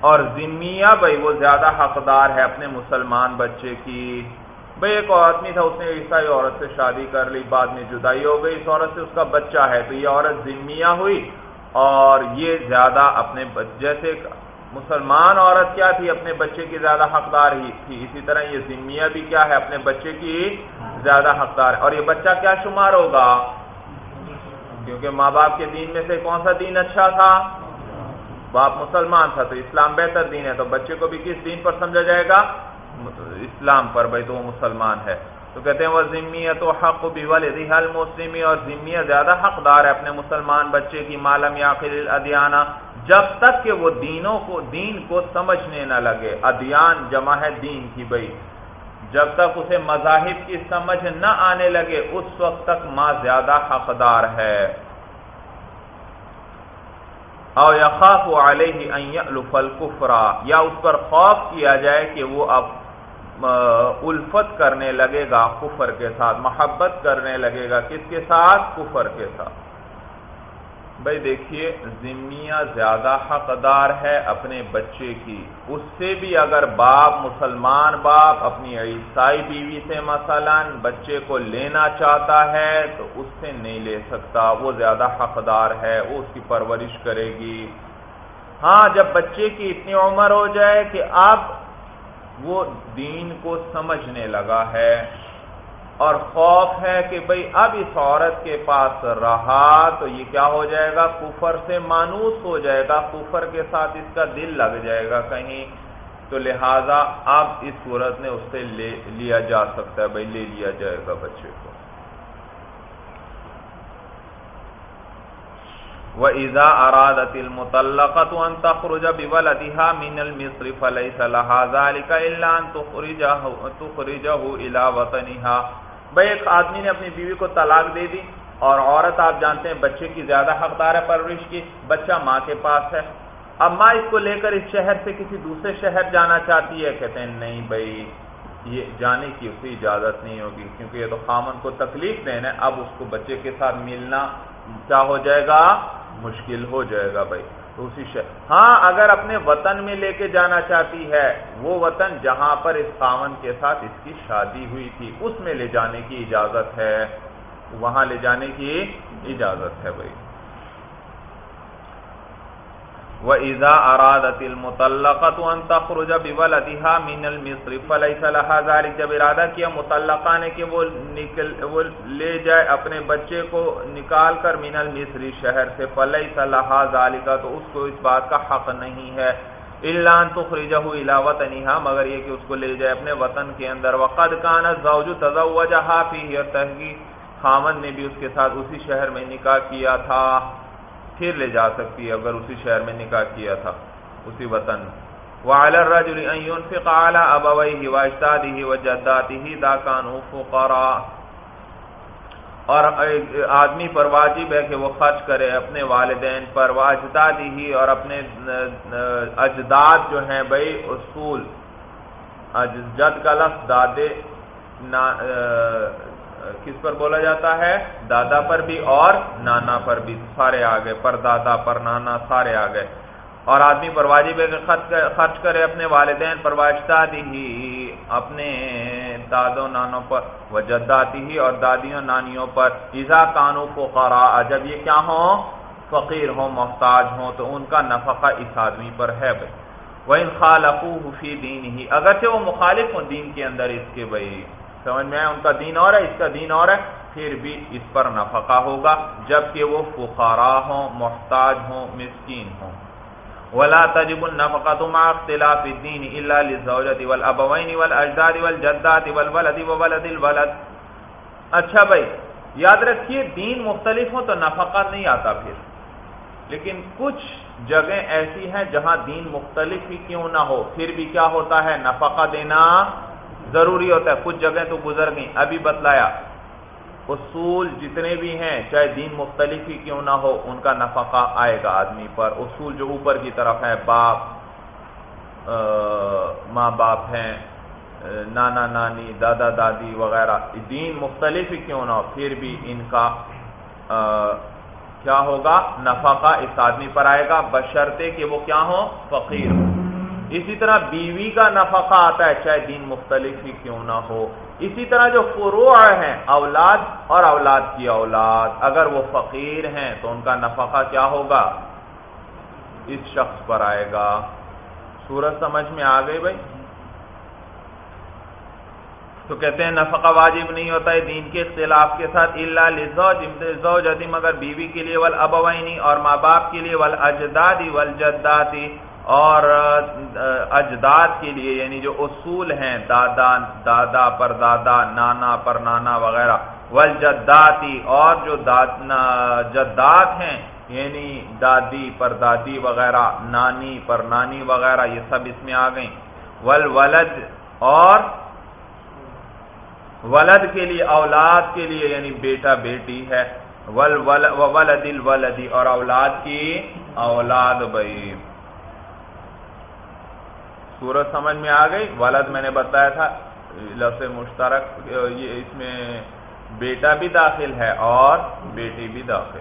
اور ذمیہ بھائی، وہ زیادہ حقدار ہے اپنے مسلمان بچے کی۔ بھائی، ایک آدمی تھا، اس نے عیسائی عورت سے شادی کر لی، بعد میں جدائی ہو گئی۔ اس عورت سے اس کا بچہ ہے، تو یہ عورت ذمیہ ہوئی۔ اور یہ زیادہ اپنے جیسے مسلمان عورت کیا تھی، اپنے بچے کی زیادہ حقدار ہی تھی۔ اسی طرح یہ ذمیہ بھی کیا ہے، اپنے بچے کی زیادہ حقدار۔ ہے اور یہ بچہ کیا شمار ہوگا؟ کیونکہ ماں باپ کے دین میں سے کون سا دین اچھا تھا؟ باپ مسلمان تھا تو اسلام بہتر دین ہے تو بچے کو بھی کس دین پر سمجھا جائے گا؟ اسلام پر، بھائی تو وہ مسلمان ہے۔ تو کہتے ہیں وہ ذمیت و حق بھی حل مسلم اور ذمیہ زیادہ حقدار ہے اپنے مسلمان بچے کی مالم یا ادیانہ جب تک کہ وہ دینوں کو، دین کو سمجھنے نہ لگے، ادیان جمع ہے دین کی، بھائی۔ جب تک اسے مذاہب کی سمجھ نہ آنے لگے، اس وقت تک ماں زیادہ حقدار ہے۔ او یخاف علیہ ان یألف الکفر، یا اس پر خوف کیا جائے کہ وہ اب الفت کرنے لگے گا کفر کے ساتھ، محبت کرنے لگے گا، کس کے ساتھ؟ کفر کے ساتھ۔ بھائی دیکھیے ذمیہ زیادہ حقدار ہے اپنے بچے کی۔ اس سے بھی اگر باپ مسلمان باپ اپنی عیسائی بیوی سے مثلا بچے کو لینا چاہتا ہے تو اس سے نہیں لے سکتا۔ وہ زیادہ حقدار ہے، وہ اس کی پرورش کرے گی۔ ہاں جب بچے کی اتنی عمر ہو جائے کہ اب وہ دین کو سمجھنے لگا ہے اور خوف ہے کہ بھئی اب اس عورت کے پاس رہا تو یہ کیا ہو جائے گا؟ کفر سے مانوس ہو جائے گا، کفر کے ساتھ اس کا دل لگ جائے گا کہیں۔ تو لہذا اب اس صورت نے اس سے لے لیا جا سکتا ہے بھائی لے لیا جائے گا بچے کو۔ وہ ایزا ارادت المتلقت ان تخرج بولدها من المصر فليس لها ذلك الا ان تخرجه تخرجه الى وطنها۔ بھائی، ایک آدمی نے اپنی بیوی کو طلاق دے دی اور عورت، آپ جانتے ہیں، بچے کی زیادہ حقدار ہے پرورش کی، بچہ ماں کے پاس ہے۔ اب ماں اس کو لے کر اس شہر سے کسی دوسرے شہر جانا چاہتی ہے، کہتے ہیں، نہیں بھائی، یہ جانے کی اسے اجازت نہیں ہوگی، کیونکہ یہ تو خامن کو تکلیف دینا ہے۔ اب اس کو بچے کے ساتھ ملنا کیا ہو جائے گا؟ مشکل ہو جائے گا بھائی۔ اسی شہر ہاں اگر اپنے وطن میں لے کے جانا چاہتی ہے، وہ وطن جہاں پر اس خاون کے ساتھ اس کی شادی ہوئی تھی، اس میں لے جانے کی اجازت ہے۔ وہاں لے جانے کی اجازت ہے بھائی۔ وَإِذَا أَرَادَتِ الْمُطَلَّقَةُ أَن تَخْرُجَ بِوَلَدِهَا مِنَ الْمِصْرِ فَلَيْسَ لَهَا ذَلِكَ جب ارادہ کیا مطلقہ نے کہ وہ نکل وہ لے جائے اپنے بچے کو نکال کر من المصری شہر سے، فَلَيْسَ لَهَا ذَلِكَ تو اس کو اس بات کا حق نہیں ہے۔ الا ان تخرجه الى وطنها، مگر یہ کہ اس کو لے جائے اپنے وطن کے اندر۔ وقد كان الزوج تزوجها فيه تحقیق خامن نے بھی اس کے ساتھ اسی شہر میں نکاح کیا تھا۔ پھر لے جا سکتی ہے اگر اسی شہر میں نکاح کیا تھا، اسی وطن وعلى الرجل ان ينفق على ابويه واجداده وجداته دا كانوا فقراء۔ اور آدمی پر واجب ہے کہ وہ خرچ کرے اپنے والدین پر واجداده اور اپنے، اجداد جو ہیں بھائی، اصول۔ جد کا لفظ دادے کس پر بولا جاتا ہے؟ دادا پر بھی اور نانا پر بھی سارے آ گئے، پر دادا، پر نانا، سارے آ گئے۔ اور آدمی پر واجب ہے خرچ کرے اپنے والدین پر، واجدادی ہی اپنے دادوں، نانوں پر وجداتی ہی اور دادیوں، نانیوں پر۔ ایزا کانو کو جب یہ کیا ہوں؟ فقیر ہوں، محتاج ہوں، تو ان کا نفقہ اس آدمی پر ہے بھائی۔ وہ ان خالقو فی دین ہی اگرچہ وہ مخالف ہوں دین کے اندر اس کے بھائی۔ سمجھ میں ان کا دین اور ہے، اس کا دین اور ہے، پھر بھی اس پر نفقہ ہوگا، جبکہ وہ فخارا ہوں، محتاج ہوں، مسکین ہوں۔ ولا تجب النفقه مع اختلاف الدين الا للزوجه والابوين والاجداد والجدات والولد وولد الولد۔ اچھا بھائی، یاد رکھیے، دین مختلف ہو تو نفقہ نہیں آتا پھر۔ لیکن کچھ جگہیں ایسی ہیں جہاں دین مختلف ہی کیوں نہ ہو، پھر بھی کیا ہوتا ہے؟ نفقہ دینا ضروری ہوتا ہے۔ کچھ جگہیں تو گزر گئیں۔ ابھی بتلایا۔ اصول جتنے بھی ہیں، چاہے دین مختلف ہی کیوں نہ ہو، ان کا نفقہ آئے گا آدمی پر۔ اصول جو اوپر کی طرف ہے باپ ماں باپ ہیں، نانا، نانی، دادا، دادی وغیرہ۔ دین مختلف ہی کیوں نہ ہو، پھر بھی ان کا کیا ہوگا؟ نفقہ اس آدمی پر آئے گا۔ بشرطے کہ وہ کیا ہو فقیر ہو اسی طرح بیوی کا نفقہ آتا ہے، چاہے دین مختلف ہی کیوں نہ ہو۔ اسی طرح جو فروع ہیں، اولاد اور اولاد کی اولاد، اگر وہ فقیر ہیں تو ان کا نفقہ کیا ہوگا؟ اس شخص پر آئے گا۔ سورج سمجھ میں آ گئی بھائی؟ تو کہتے ہیں نفقہ واجب نہیں ہوتا ہے، دین کے اختلاف کے ساتھ اللہ جدیم اگر بیوی کے لیے ول ابوائنی اور ماں باپ کے لیے ول اجدادی ول اور اجداد کے لیے یعنی جو اصول ہیں، دادا دادا پر دادا، نانا پر نانا وغیرہ، والجداتی، اور جو جدات ہیں یعنی دادی پر دادی وغیرہ، نانی پر نانی وغیرہ، یہ سب اس میں آ گئیں۔ ولد اور ولد کے لیے، اولاد کے لیے یعنی بیٹا بیٹی ہے۔ ولد الولدی، اور اولاد کی اولاد بھائی۔ سورج سمجھ میں آ گئی۔ ولد میں نے بتایا تھا، لفظ مشترک، یہ اس میں بیٹا بھی داخل ہے اور بیٹی بھی داخل۔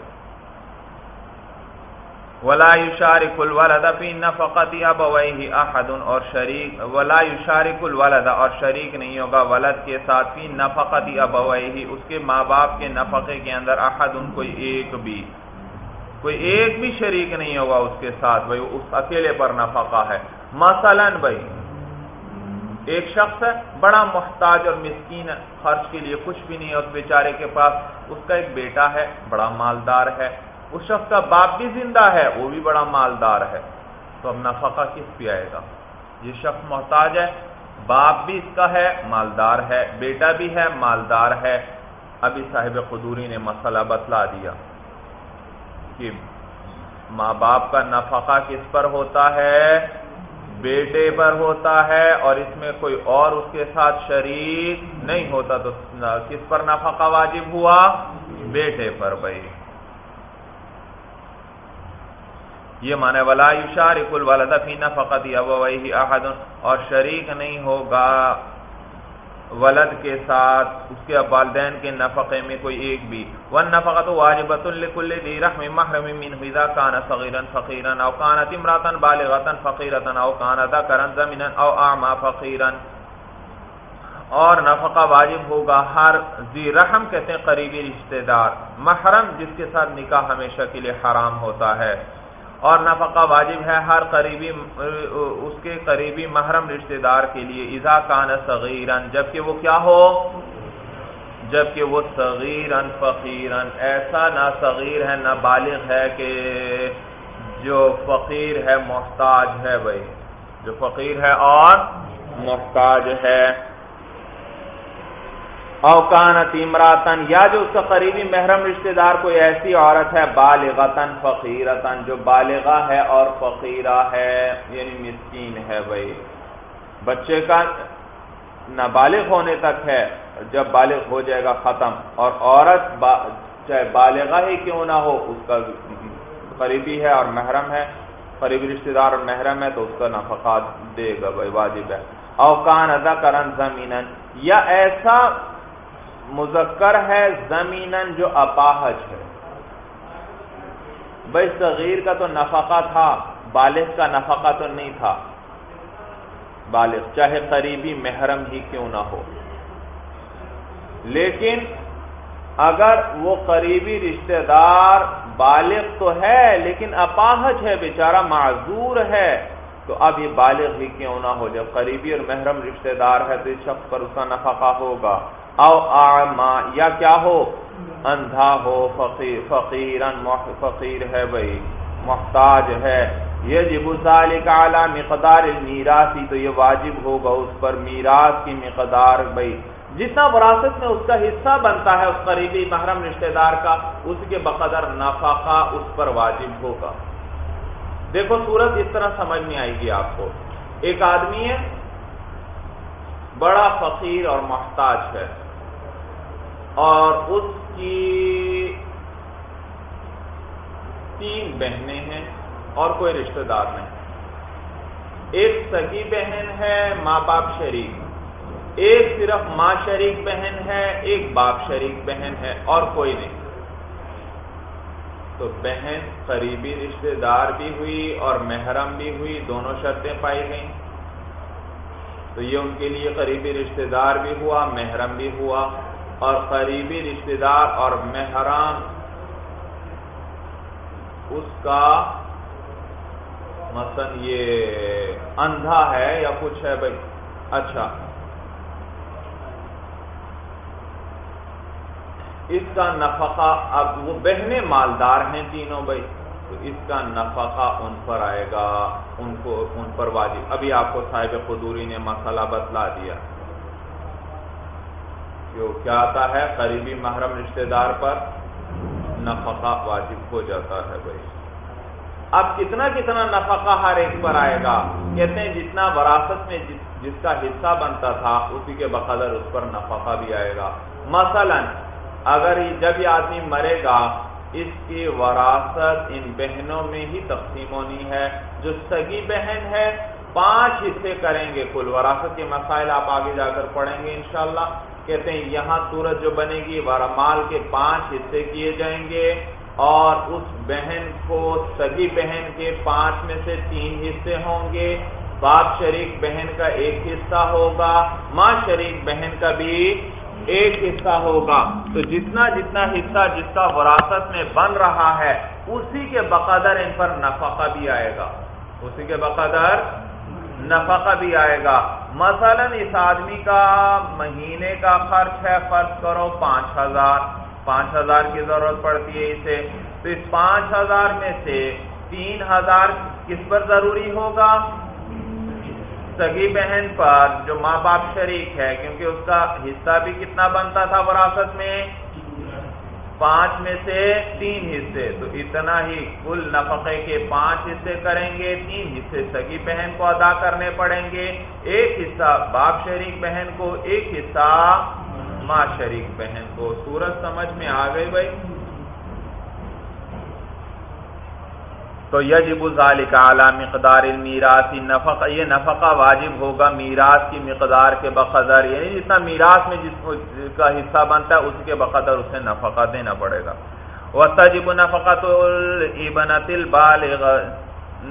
ولا يشارك الولد في نفقه ابويه احد اور شریک، ولا يشارك الولد، اور شریک نہیں ہوگا ولد کے ساتھ۔ في نفقه ابويه اس کے ماں باپ کے نفقے کے اندر احد ان کوئی ایک بھی۔ کوئی ایک بھی شریک نہیں ہوگا اس کے ساتھ، بھائی اس اکیلے پر نفقہ ہے۔ مثلا، بھائی، ایک شخص ہے، بڑا محتاج اور مسکین خرچ کے لیے کچھ بھی نہیں ہے، اس بیچارے کے پاس۔ اس کا ایک بیٹا ہے، بڑا مالدار ہے۔ اس شخص کا باپ بھی زندہ ہے، وہ بھی بڑا مالدار ہے۔ تو اب نفقہ کس پہ آئے گا؟ یہ شخص محتاج ہے، باپ بھی اس کا ہے، مالدار ہے۔ بیٹا بھی ہے، مالدار ہے۔ ابھی صاحب قدوری نے مسئلہ بتلا دیا۔ کہ ماں باپ کا نفقہ کس پر ہوتا ہے؟ بیٹے پر ہوتا ہے اور اس میں کوئی اور اس کے ساتھ شریک نہیں ہوتا تو کس پر نفقہ واجب ہوا؟ بیٹے پر بھائی۔ یہ مانے ولا یشارک الولد فی نفقت ابویہ احد اور شریک نہیں ہوگا۔ ولد کے ساتھ، اس کے والدین کے نفقے میں کوئی ایک بھی۔ ون نفقت واجبۃ لكل ذی رحم محرم من اذا كان صغيرا فقيرا او كانت امراه بالغه فقيره او كان ذكرا زمنا او اعمى فقيرا۔ اور نفقہ واجب ہوگا ہر ذی رحم، کہتے ہیں قریبی رشتہ دار۔ محرم، جس کے ساتھ نکاح ہمیشہ کے لیے حرام ہوتا ہے۔ اور نفقہ واجب ہے ہر قریبی، اس کے قریبی محرم رشتہ دار کے لیے، اذا کان صغیرن جبکہ وہ کیا ہو؟ جبکہ وہ صغیرن فقیرن ایسا نہ صغیر ہے نہ بالغ ہے کہ جو فقیر ہے، محتاج ہے بھائی۔ جو فقیر ہے اور محتاج ہے۔ اوکانت امراتن، یا جو اس کا قریبی محرم رشتہ دار کوئی ایسی عورت ہے، بالغتن، فقیرتن، جو بالغہ ہے اور فقیرہ ہے یعنی مسکین ہے بھائی۔ بچے کا نابالغ ہونے تک ہے، جب بالغ ہو جائے گا، ختم۔ اور عورت با چاہے بالغہ ہی کیوں نہ ہو، اس کا قریبی ہے اور محرم ہے، قریبی رشتہ دار اور محرم ہے، تو اس کا نفقات دے گا بھائی، واجب ہے۔ اوکان ادا کرن زمین یا ایسا مذکر ہے زمین جو اپاہج ہے۔ بھائی، صغیر کا تو نفقہ تھا، بالغ کا نفقہ تو نہیں تھا۔ بالغ، چاہے قریبی محرم ہی کیوں نہ ہو۔ لیکن اگر وہ قریبی رشتہ دار بالغ تو ہے، لیکن اپاہج ہے، بیچارہ معذور ہے، تو اب یہ بالغ ہی کیوں نہ ہو؟ جب قریبی اور محرم رشتہ دار ہے تو اس شخص پر اس کا نفقہ ہوگا۔ او آما یا کیا ہو؟ اندھا ہو فقیر فقیر فقیر ہے بھائی، محتاج ہے۔ یہ جب ذالک اعلی مقدار المیراثی تو یہ واجب ہوگا اس پر میراث کی مقدار بھائی۔ جتنا وراثت میں اس کا حصہ بنتا ہے، اس قریبی محرم رشتہ دار کا، اس کے بقدر نفقہ اس پر واجب ہوگا۔ دیکھو، صورت اس طرح سمجھ میں آئے گی آپ کو۔ ایک آدمی ہے، بڑا فقیر اور محتاج ہے۔ اور اس کی تین بہنیں ہیں اور کوئی رشتہ دار نہیں۔ ایک سگی بہن ہے، ماں باپ شریک۔ ایک صرف ماں شریک بہن ہے، ایک باپ شریک بہن ہے اور کوئی نہیں۔ تو بہن قریبی رشتہ دار بھی ہوئی اور محرم بھی ہوئی، دونوں شرطیں پائی گئیں۔ تو یہ ان کے لیے قریبی رشتہ دار بھی ہوا، محرم بھی ہوا۔ اور قریبی رشتہ دار اور محرم اس کا مثلا یہ اندھا ہے یا کچھ ہے بھائی؟ اچھا۔ اس کا نفقہ، اب وہ بہنیں مالدار ہیں تینوں بھائی، تو اس کا نفقہ ان پر آئے گا، ان کو، ان پر واجب۔ ابھی آپ کو صاحب قدوری نے مسئلہ بتلا دیا۔ جو کیا آتا ہے، قریبی محرم رشتہ دار پر نفقہ واجب ہو جاتا ہے بھائی۔ اب کتنا کتنا نفقہ ہر ایک پر آئے گا؟ کہتے ہیں جتنا وراثت میں جس جس کا حصہ بنتا تھا، اسی کے بقدر اس پر نفقہ بھی آئے گا۔ مثلا، اگر جب یہ آدمی مرے گا، اس کی وراثت ان بہنوں میں ہی تقسیم ہونی ہے۔ جو سگی بہن ہے، پانچ حصے کریں گے، کل وراثت کے مسائل آپ آگے جا کر پڑھیں گے انشاءاللہ۔ کہتے ہیں، یہاں صورت جو بنے گی مال کے پانچ حصے کیے جائیں گے اور اس بہن کو سگی بہن کے پانچ میں سے تین حصے ہوں گے۔ باپ شریک بہن کا ایک حصہ ہوگا، ماں شریک بہن کا بھی ایک حصہ ہوگا۔ تو جتنا جتنا حصہ جس کا وراثت میں بن رہا ہے، اسی کے بقدر ان پر نفقہ بھی آئے گا۔ اسی کے بقدر نفقہ بھی آئے گا۔ مثلا اس آدمی کا مہینے کا خرچ ہے، فرض کرو پانچ ہزار۔ پانچ ہزار کی ضرورت پڑتی ہے اسے۔ تو اس پانچ ہزار میں سے تین ہزار کس پر ضروری ہوگا؟ سگی بہن پر، جو ماں باپ شریک ہے، کیونکہ اس کا حصہ بھی کتنا بنتا تھا وراثت میں؟ پانچ میں سے تین حصے، تو اتنا ہی کل نفقے کے پانچ حصے کریں گے، تین حصے سگی بہن کو ادا کرنے پڑیں گے، ایک حصہ باپ شریک بہن کو، ایک حصہ ماں شریک بہن کو۔ سورج سمجھ میں آ گئی بھائی؟ تو یجب ذالک علی مقدار المیراث نفق یہ نفقہ واجب ہوگا میراث کی مقدار کے بقدر یعنی جتنا میراث میں جس کا حصہ بنتا ہے، اس کے بقدر اسے نفقہ دینا پڑے گا۔ وتجب نفقۃ الابنۃ البالغ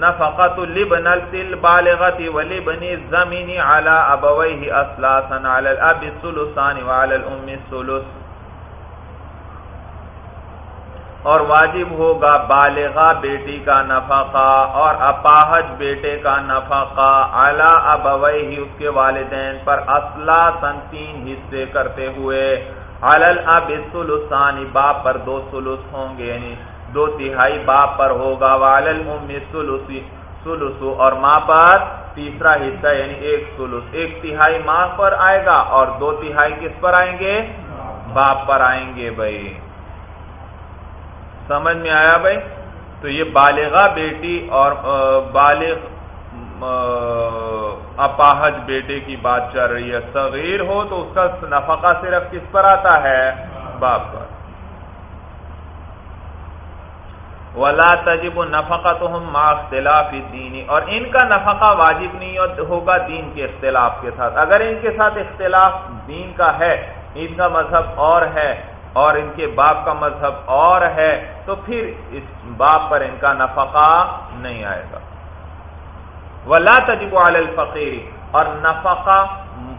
نفقۃ الابنۃ البالغۃ ولابن الزمین علی ابویہ اصلاسا علی الاب الثلثان وعلی الام الثلث۔ اور واجب ہوگا بالغا بیٹی کا نفقہ اور اپاہج بیٹے کا نفقہ اعلی ابوئی ہی اس کے والدین پر اصلا تن تین حصے کرتے ہوئے علل اب سلسانی باپ پر دو سلس ہوں گے یعنی دو تہائی باپ پر ہوگا والل سلسی سلسو اور ماں پر تیسرا حصہ یعنی ایک سلس۔ ایک تہائی ماں پر آئے گا اور دو تہائی کس پر آئیں گے؟ باپ پر آئیں گے بھائی۔ سمجھ میں آیا بھائی؟ تو یہ بالغا بیٹی اور بالغ اپاہج بیٹے کی بات چل رہی ہے۔ صغیر ہو تو اس کا نفقہ صرف کس پر آتا ہے؟ باپ پر۔ ولا تجب نفقہ تو ہم اختلاف دینی اور ان کا نفقہ واجب نہیں ہوگا دین کے اختلاف کے ساتھ۔ اگر ان کے ساتھ اختلاف دین کا ہے، ان کا مذہب اور ہے اور ان کے باپ کا مذہب اور ہے، تو پھر اس باپ پر ان کا نفقہ نہیں آئے گا۔ ولا تجب علی الفقیر اور نفقہ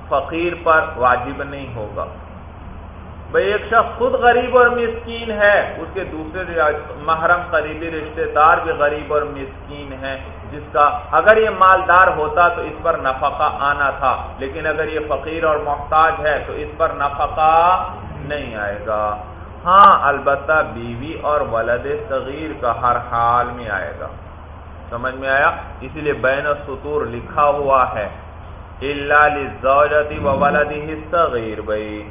فقیر پر واجب نہیں ہوگا۔ بھائی ایک شخص خود غریب اور مسکین ہے، اس کے دوسرے محرم قریبی رشتہ دار بھی غریب اور مسکین ہے۔ جس کا اگر یہ مالدار ہوتا تو اس پر نفقہ آنا تھا، لیکن اگر یہ فقیر اور محتاج ہے تو اس پر نفقہ نہیں آئے گا۔ ہاں البتہ بیوی اور ولد صغیر کا ہر حال میں آئے گا۔ سمجھ میں آیا؟ اسی لیے بین سطور لکھا ہوا ہے۔ اللہ ولدی صغیر بھائی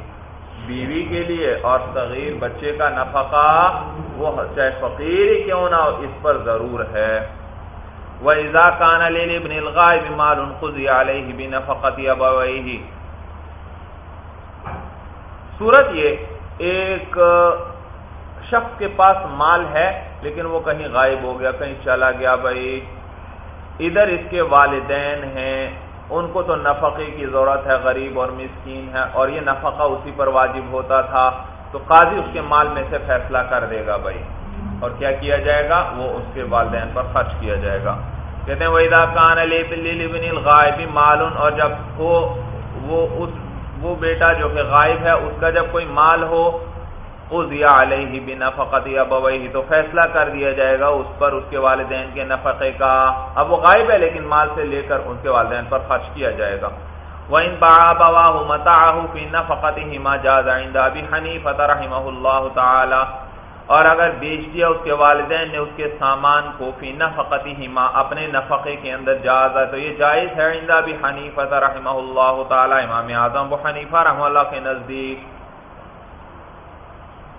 بیوی کے لیے اور صغیر بچے کا نفقہ، وہ چاہے فقیر کیوں نہ اس پر ضرور ہے۔ وہ ازا کان علی بن الغائب مال خزی علیہ بنفقت ابویہ صورت یہ، ایک شخص کے پاس مال ہے، لیکن وہ کہیں غائب ہو گیا، کہیں چلا گیا بھائی۔ ادھر اس کے والدین ہیں، ان کو تو نفقے کی ضرورت ہے، غریب اور مسکین ہے، اور یہ نفقہ اسی پر واجب ہوتا تھا۔ تو قاضی اس کے مال میں سے فیصلہ کر دے گا بھائی۔ اور کیا کیا جائے گا؟ وہ اس کے والدین پر خرچ کیا جائے گا۔ کہتے ہیں وحیدہ کان علی الغائبی معلوم اور جب وہ وہ اس وہ بیٹا جو کہ غائب ہے، اس کا جب کوئی مال ہو قضیا علیہ بنفقت ابویہ تو فیصلہ کر دیا جائے گا اس پر اس کے والدین کے نفقے کا۔ اب وہ غائب ہے، لیکن مال سے لے کر ان کے والدین پر خرچ کیا جائے گا۔ وَإِن بَعَا بَوَاهُ مَتَعَهُ فِي نَفَقَتِهِ مَا جَازَ عِنْدَ أَبِي حَنِيفَةَ رحمہ اللہ تعالی اور اگر بیچ دیا اس کے والدین نے اس کے سامان کو فی نفقتی ہما، اپنے نفقے کے اندر جائز تو یہ جائز ہے۔ عندہ بھی حنیفہ رحمہ اللہ تعالی، امام اعظم و حنیفہ رحمہ اللہ کے نزدیک۔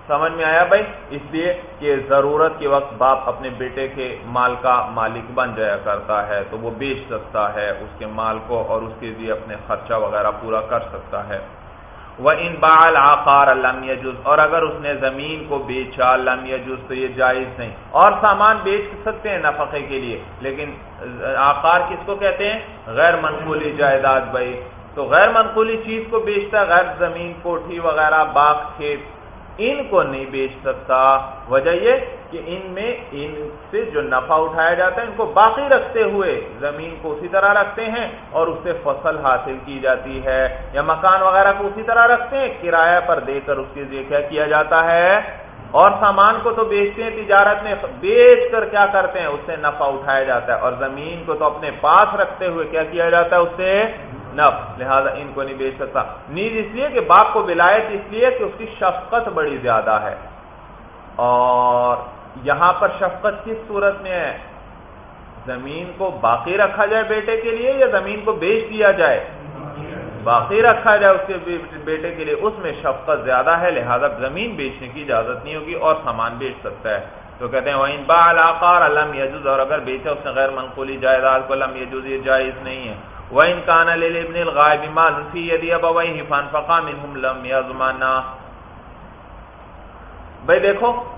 سمجھ میں آیا بھائی؟ اس لیے کہ ضرورت کے وقت باپ اپنے بیٹے کے مال کا مالک بن جایا کرتا ہے، تو وہ بیچ سکتا ہے، اس کے مال کو اور اس کے لیے اپنے خرچہ وغیرہ پورا کر سکتا ہے۔ وہ ان بال آکار یجوز اور اگر اس نے زمین کو بیچا، لم یجوز تو یہ جائز نہیں۔ اور سامان بیچ سکتے ہیں نفقے کے لیے، لیکن آکار کس کو کہتے ہیں؟ غیر منقولی جائیداد بھائی۔ تو غیر منقولی چیز کو بیچتا، غیر زمین، کوٹھی وغیرہ، باغ، کھیت، ان کو نہیں بیچ سکتا۔ وجہ یہ کہ ان میں ان سے جو نفع اٹھایا جاتا ہے، ان کو باقی رکھتے ہوئے زمین کو اسی طرح رکھتے ہیں اور اس سے فصل حاصل کی جاتی ہے یا مکان وغیرہ کو اسی طرح رکھتے ہیں، کرایہ پر دے کر اس کے لیے کیا کیا جاتا ہے؟ اور سامان کو تو بیچتے ہیں، تجارت میں بیچ کر کیا کرتے ہیں؟ اس سے نفع اٹھایا جاتا ہے اور زمین کو تو اپنے پاس رکھتے ہوئے کیا کیا جاتا ہے؟ اس سے نف لہذا ان کو نہیں بیچ سکتا۔ نیز اس لیے کہ باپ کو ولایت اس لیے کہ اس کی شفقت بڑی زیادہ ہے۔ اور یہاں پر شفقت کس صورت میں ہے؟ زمین کو باقی رکھا جائے بیٹے کے لیے یا زمین کو بیچ دیا جائے؟ باقی رکھا جائے اس کے بیٹے کے لیے، اس میں شفقت زیادہ ہے، لہذا زمین بیچنے کی اجازت نہیں ہوگی اور سامان بیچ سکتا ہے۔ تو کہتے ہیں وہ با علاقار علم یجوز اور اگر بیچا اس نے غیر منقولی جائیداد کو علم یجوز یہ جائز نہیں ہے۔ وہ ان کان ابن الغائب مال فی یدی ابویہ فانفقا منہم لم یزمانا بھائی دیکھو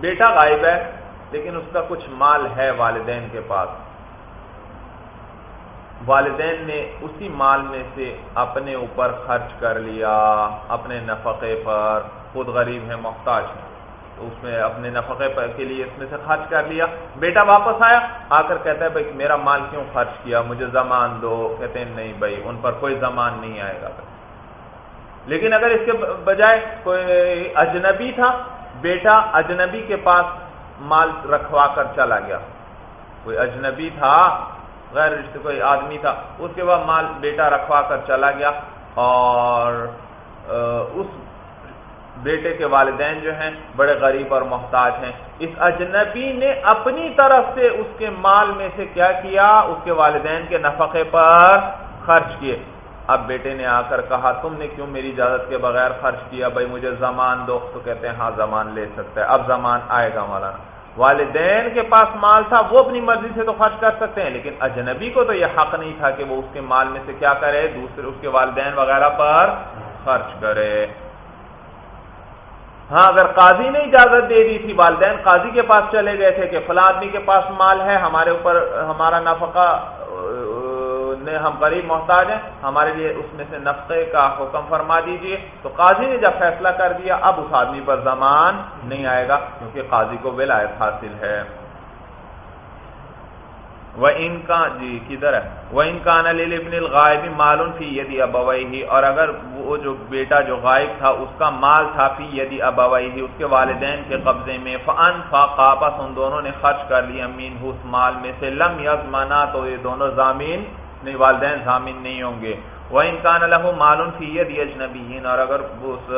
بیٹا غائب ہے، لیکن اس کا کچھ مال ہے والدین کے پاس۔ والدین نے اسی مال میں سے اپنے اوپر خرچ کر لیا، اپنے نفقے پر۔ خود غریب ہے، محتاج ہے۔ اس میں اپنے نفقے کے لیے اس میں سے خرچ کر لیا۔ بیٹا واپس آیا، آ کر کہتا ہے، بھائی، میرا مال کیوں خرچ کیا؟ مجھے زمان دو۔ کہتے ہیں، نہیں بھائی، ان پر کوئی زمان نہیں آئے گا لیکن اگر اس کے بجائے کوئی اجنبی تھا بیٹا اجنبی کے پاس مال رکھوا کر چلا گیا۔ کوئی اجنبی تھا، غیر رشتے کوئی آدمی تھا، اس کے بعد مال بیٹا رکھوا کر چلا گیا اور اس بیٹے کے والدین جو ہیں، بڑے غریب اور محتاج ہیں۔ اس اجنبی نے اپنی طرف سے اس کے مال میں سے کیا کیا؟ اس کے والدین کے نفقے پر خرچ کیے۔ اب بیٹے نے آ کر کہا، تم نے کیوں میری اجازت کے بغیر خرچ کیا؟ بھائی، مجھے زمان دو۔ تو کہتے ہیں ہاں زمان لے سکتا ہے اب زمان آئے گا مولانا۔ والدین کے پاس مال تھا، وہ اپنی مرضی سے تو خرچ کر سکتے ہیں، لیکن اجنبی کو تو یہ حق نہیں تھا کہ وہ اس کے مال میں سے کیا کرے، دوسرے اس کے والدین وغیرہ پر خرچ کرے۔ ہاں اگر قاضی نے اجازت دے دی تھی، والدین قاضی کے پاس چلے گئے تھے کہ فلاں آدمی کے پاس مال ہے، ہمارے اوپر ہمارا نفقہ ہم غریب محتاج ہیں، ہمارے لیے اس میں سے نفقے کا حکم فرما دیجیے۔ تو قاضی نے جب فیصلہ کر دیا، اب اس آدمی پر زمان نہیں آئے گا، کیونکہ قاضی کو ولایت حاصل ہے۔ وہ ان کا جی کدھر ہے؟ وہ ان کا ابن الغائب معلوم فی یدی ابوئی اور اگر وہ جو بیٹا جو غائب تھا، اس کا مال تھا فی یدی ابوئی اس کے والدین کے قبضے میں فن فاقاپس ان دونوں نے خرچ کر لی امین اس مال میں سے لم یزمنا تو یہ دونوں ضامین نہیں والدین ضامین نہیں ہوں گے۔ وہ انکان الح معلوم فی یدی اجنبی اور اگر اس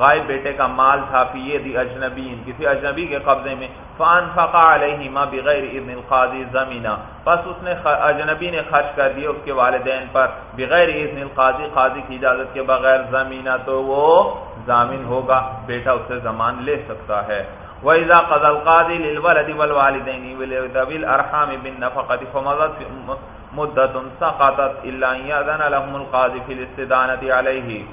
غائب بیٹے کا مال تھا فی یدی اجنبی کسی اجنبی کے قبضے میں فان فقا علیہما بغیر ابن القاضی زمینہ بس اس نے اجنبی نے خرچ کر دیا اس کے والدین پر بغیر ابن القاضی قاضی کی اجازت کے بغیر زمینہ، تو وہ ضامین ہوگا۔ بیٹا اس سے زمان لے سکتا ہے۔ وَإِذَا قَضَى الْقَاضِي لِلْوَلَدِ وَالْوَالِدَيْنِ وَلِذَوِي الْأَرْحَامِ بِالنَّفَقَةِ فَمَضَتْ مدت سقطت الا ياذن لهم القاضي في الاستدانه عليه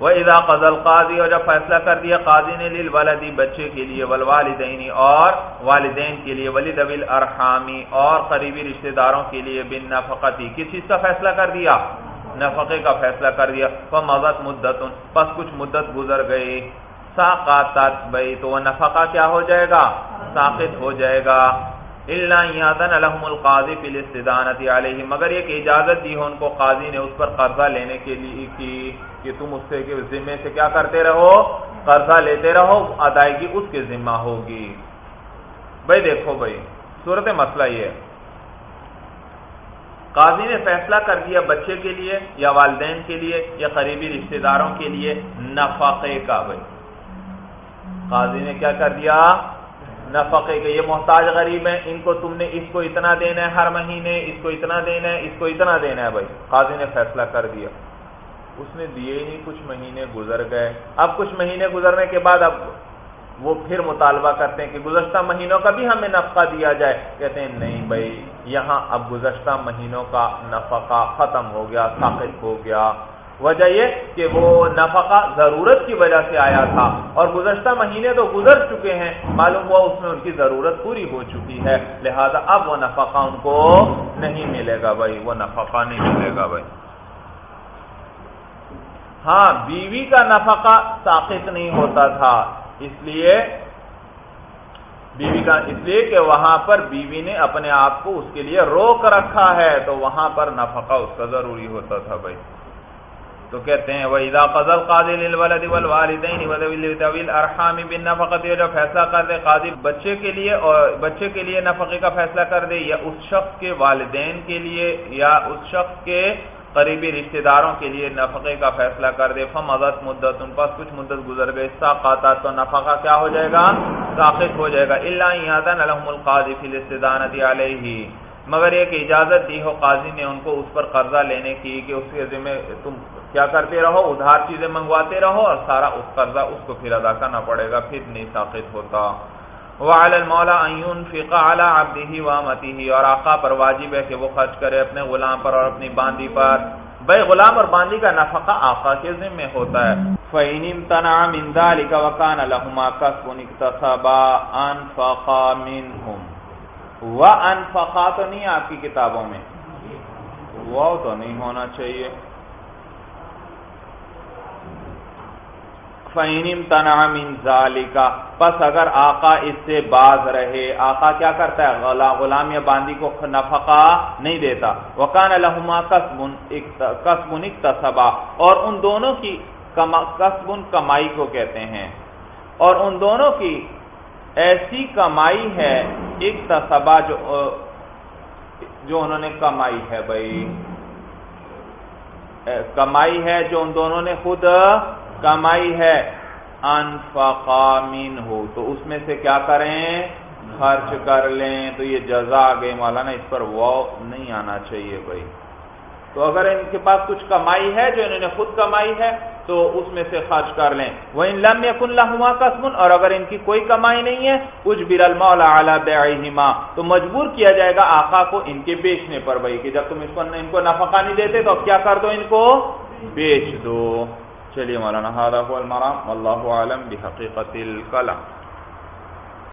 واذا قضى القاضي اور جب فیصلہ کر دیا قاضی نے للولد بچے کے لیے، والوالدین اور والدین کے لیے، ولید الارحامی اور قریبی رشتہ داروں کے لیے بالنفقه کس چیز کا فیصلہ کر دیا؟ نفقے کا فیصلہ کر دیا۔ فمضت مدت، پس کچھ مدت گزر گئی۔ ساقاتت بھئی تو وہ نفقہ کیا ہو جائے گا؟ ساقط ہو جائے گا۔ الحم القاضی فلستانت علیہ مگر ایک اجازت دی ہو ان کو قاضی نے اس پر قرضہ لینے کے لیے کی، کہ تم اس سے ذمے سے کیا کرتے رہو؟ قرضہ لیتے رہو، ادائیگی اس کے ذمہ ہوگی۔ بھائی دیکھو بھائی، صورت مسئلہ یہ قاضی نے فیصلہ کر دیا بچے کے لیے یا والدین کے لیے یا قریبی رشتہ داروں کے لیے، نفقے کا بھائی۔ قاضی نے کیا کر دیا؟ نفقے کے یہ محتاج غریب ہیں، ان کو تم نے اس کو اتنا دینا ہے ہر مہینے، اس کو اتنا دینا ہے، اس کو اتنا دینا ہے بھائی۔ قاضی نے فیصلہ کر دیا۔ اس نے دیے ہی نہیں، کچھ مہینے گزر گئے۔ اب کچھ مہینے گزرنے کے بعد اب وہ پھر مطالبہ کرتے ہیں کہ گزشتہ مہینوں کا بھی ہمیں نفقہ دیا جائے۔ کہتے ہیں، نہیں بھائی، یہاں اب گزشتہ مہینوں کا نفقہ ختم ہو گیا ثابت ہو گیا۔ وجہ یہ کہ وہ نفقہ ضرورت کی وجہ سے آیا تھا اور گزشتہ مہینے تو گزر چکے ہیں، معلوم ہوا اس میں ان کی ضرورت پوری ہو چکی ہے، لہذا اب وہ نفقہ ان کو نہیں ملے گا بھائی، وہ نفقہ نہیں ملے گا بھائی۔ ہاں بیوی کا نفقہ ساقط نہیں ہوتا تھا، اس لیے بیوی کا، اس لیے کہ وہاں پر بیوی نے اپنے آپ کو اس کے لیے روک رکھا ہے، تو وہاں پر نفقہ اس کا ضروری ہوتا تھا بھائی۔ تو کہتے ہیں، وَإِذَا قَضَى الْقَاضِي لِلْوَلَدِ وَالْوَالِدَيْنِ وَذَوِي الْأَرْحَامِ بِالنَّفَقَةِ، جو فیصلہ کر دے قاضی بچے کے لیے اور بچے کے لیے نفقے کا فیصلہ کر دے، یا اس شخص کے والدین کے لیے، یا اس شخص کے قریبی رشتہ داروں کے لیے نفقے کا فیصلہ کر دے فم مدت ان پاس کچھ مدت گزر گئے ساقاتا تو نفقہ کیا ہو جائے گا؟ ساقط ہو جائے گا۔ اللہ یادن الحم القاضی فی الاستدانت علیہ مگر یہ کہ اجازت دی ہو قاضی نے ان کو اس پر قرضہ لینے کی کہ اس کے ذمہ تم کیا کرتے رہو؟ ادھار چیزیں منگواتے رہو اور سارا اس قرضہ اس کو پھر ادا کرنا پڑے گا، پھر نہیں ساقط ہوتا۔ وعلى المولا ان ينفق على عبده وامته، اور آقا پر واجب ہے کہ وہ خرچ کرے اپنے غلام پر اور اپنی باندی پر۔ بھائی، غلام اور باندی کا نفقہ آقا کے ذمہ ہوتا ہے۔ فَإِنِ امْتَنَعَ مِنْ ذَلِكَ وَكَانَ لَهُمَا كَسْبٌ اِكْتَسَبَا أَنْفَقَا مِنْهُمْ۔ وَأَنْفَقَا تو نہیں، آپ کی کتابوں میں۔ وہ تو نہیں ہونا چاہیے۔ فہنم تنا من ذالکا پس اگر آقا اس سے باز رہے، آقا کیا کرتا ہے؟ غلام یا باندی کو نفقہ نہیں دیتا۔ وکان الحما قسم قسم اور ان دونوں کی قسم کمائی کو کہتے ہیں۔ اور ان دونوں کی ایسی کمائی ہے اکتصبا جو جو انہوں نے کمائی ہے بھائی۔ کمائی ہے جو ان دونوں نے خود کمائی ہے۔ انفقا ہو تو اس میں سے کیا کریں؟ خرچ کر لیں۔ تو یہ جزا گئی مولانا، اس پر وہ نہیں آنا چاہیے بھائی۔ تو اگر ان کے پاس کچھ کمائی ہے، جو انہوں نے خود کمائی ہے، تو اس میں سے خرچ کر لیں۔ وہ ان لم یکن لہما قسم، اور اگر ان کی کوئی کمائی نہیں ہے کچھ برل مولا اعلیٰ بیعہما تو مجبور کیا جائے گا آقا کو ان کے بیچنے پر بھائی، کہ جب تم اس کو ان کو نفقہ نہیں دیتے، تو اب کیا کر دو ان کو؟ بیچ دو۔ چلیے مولانا المرام اللہ عالم بحقیقت الکلام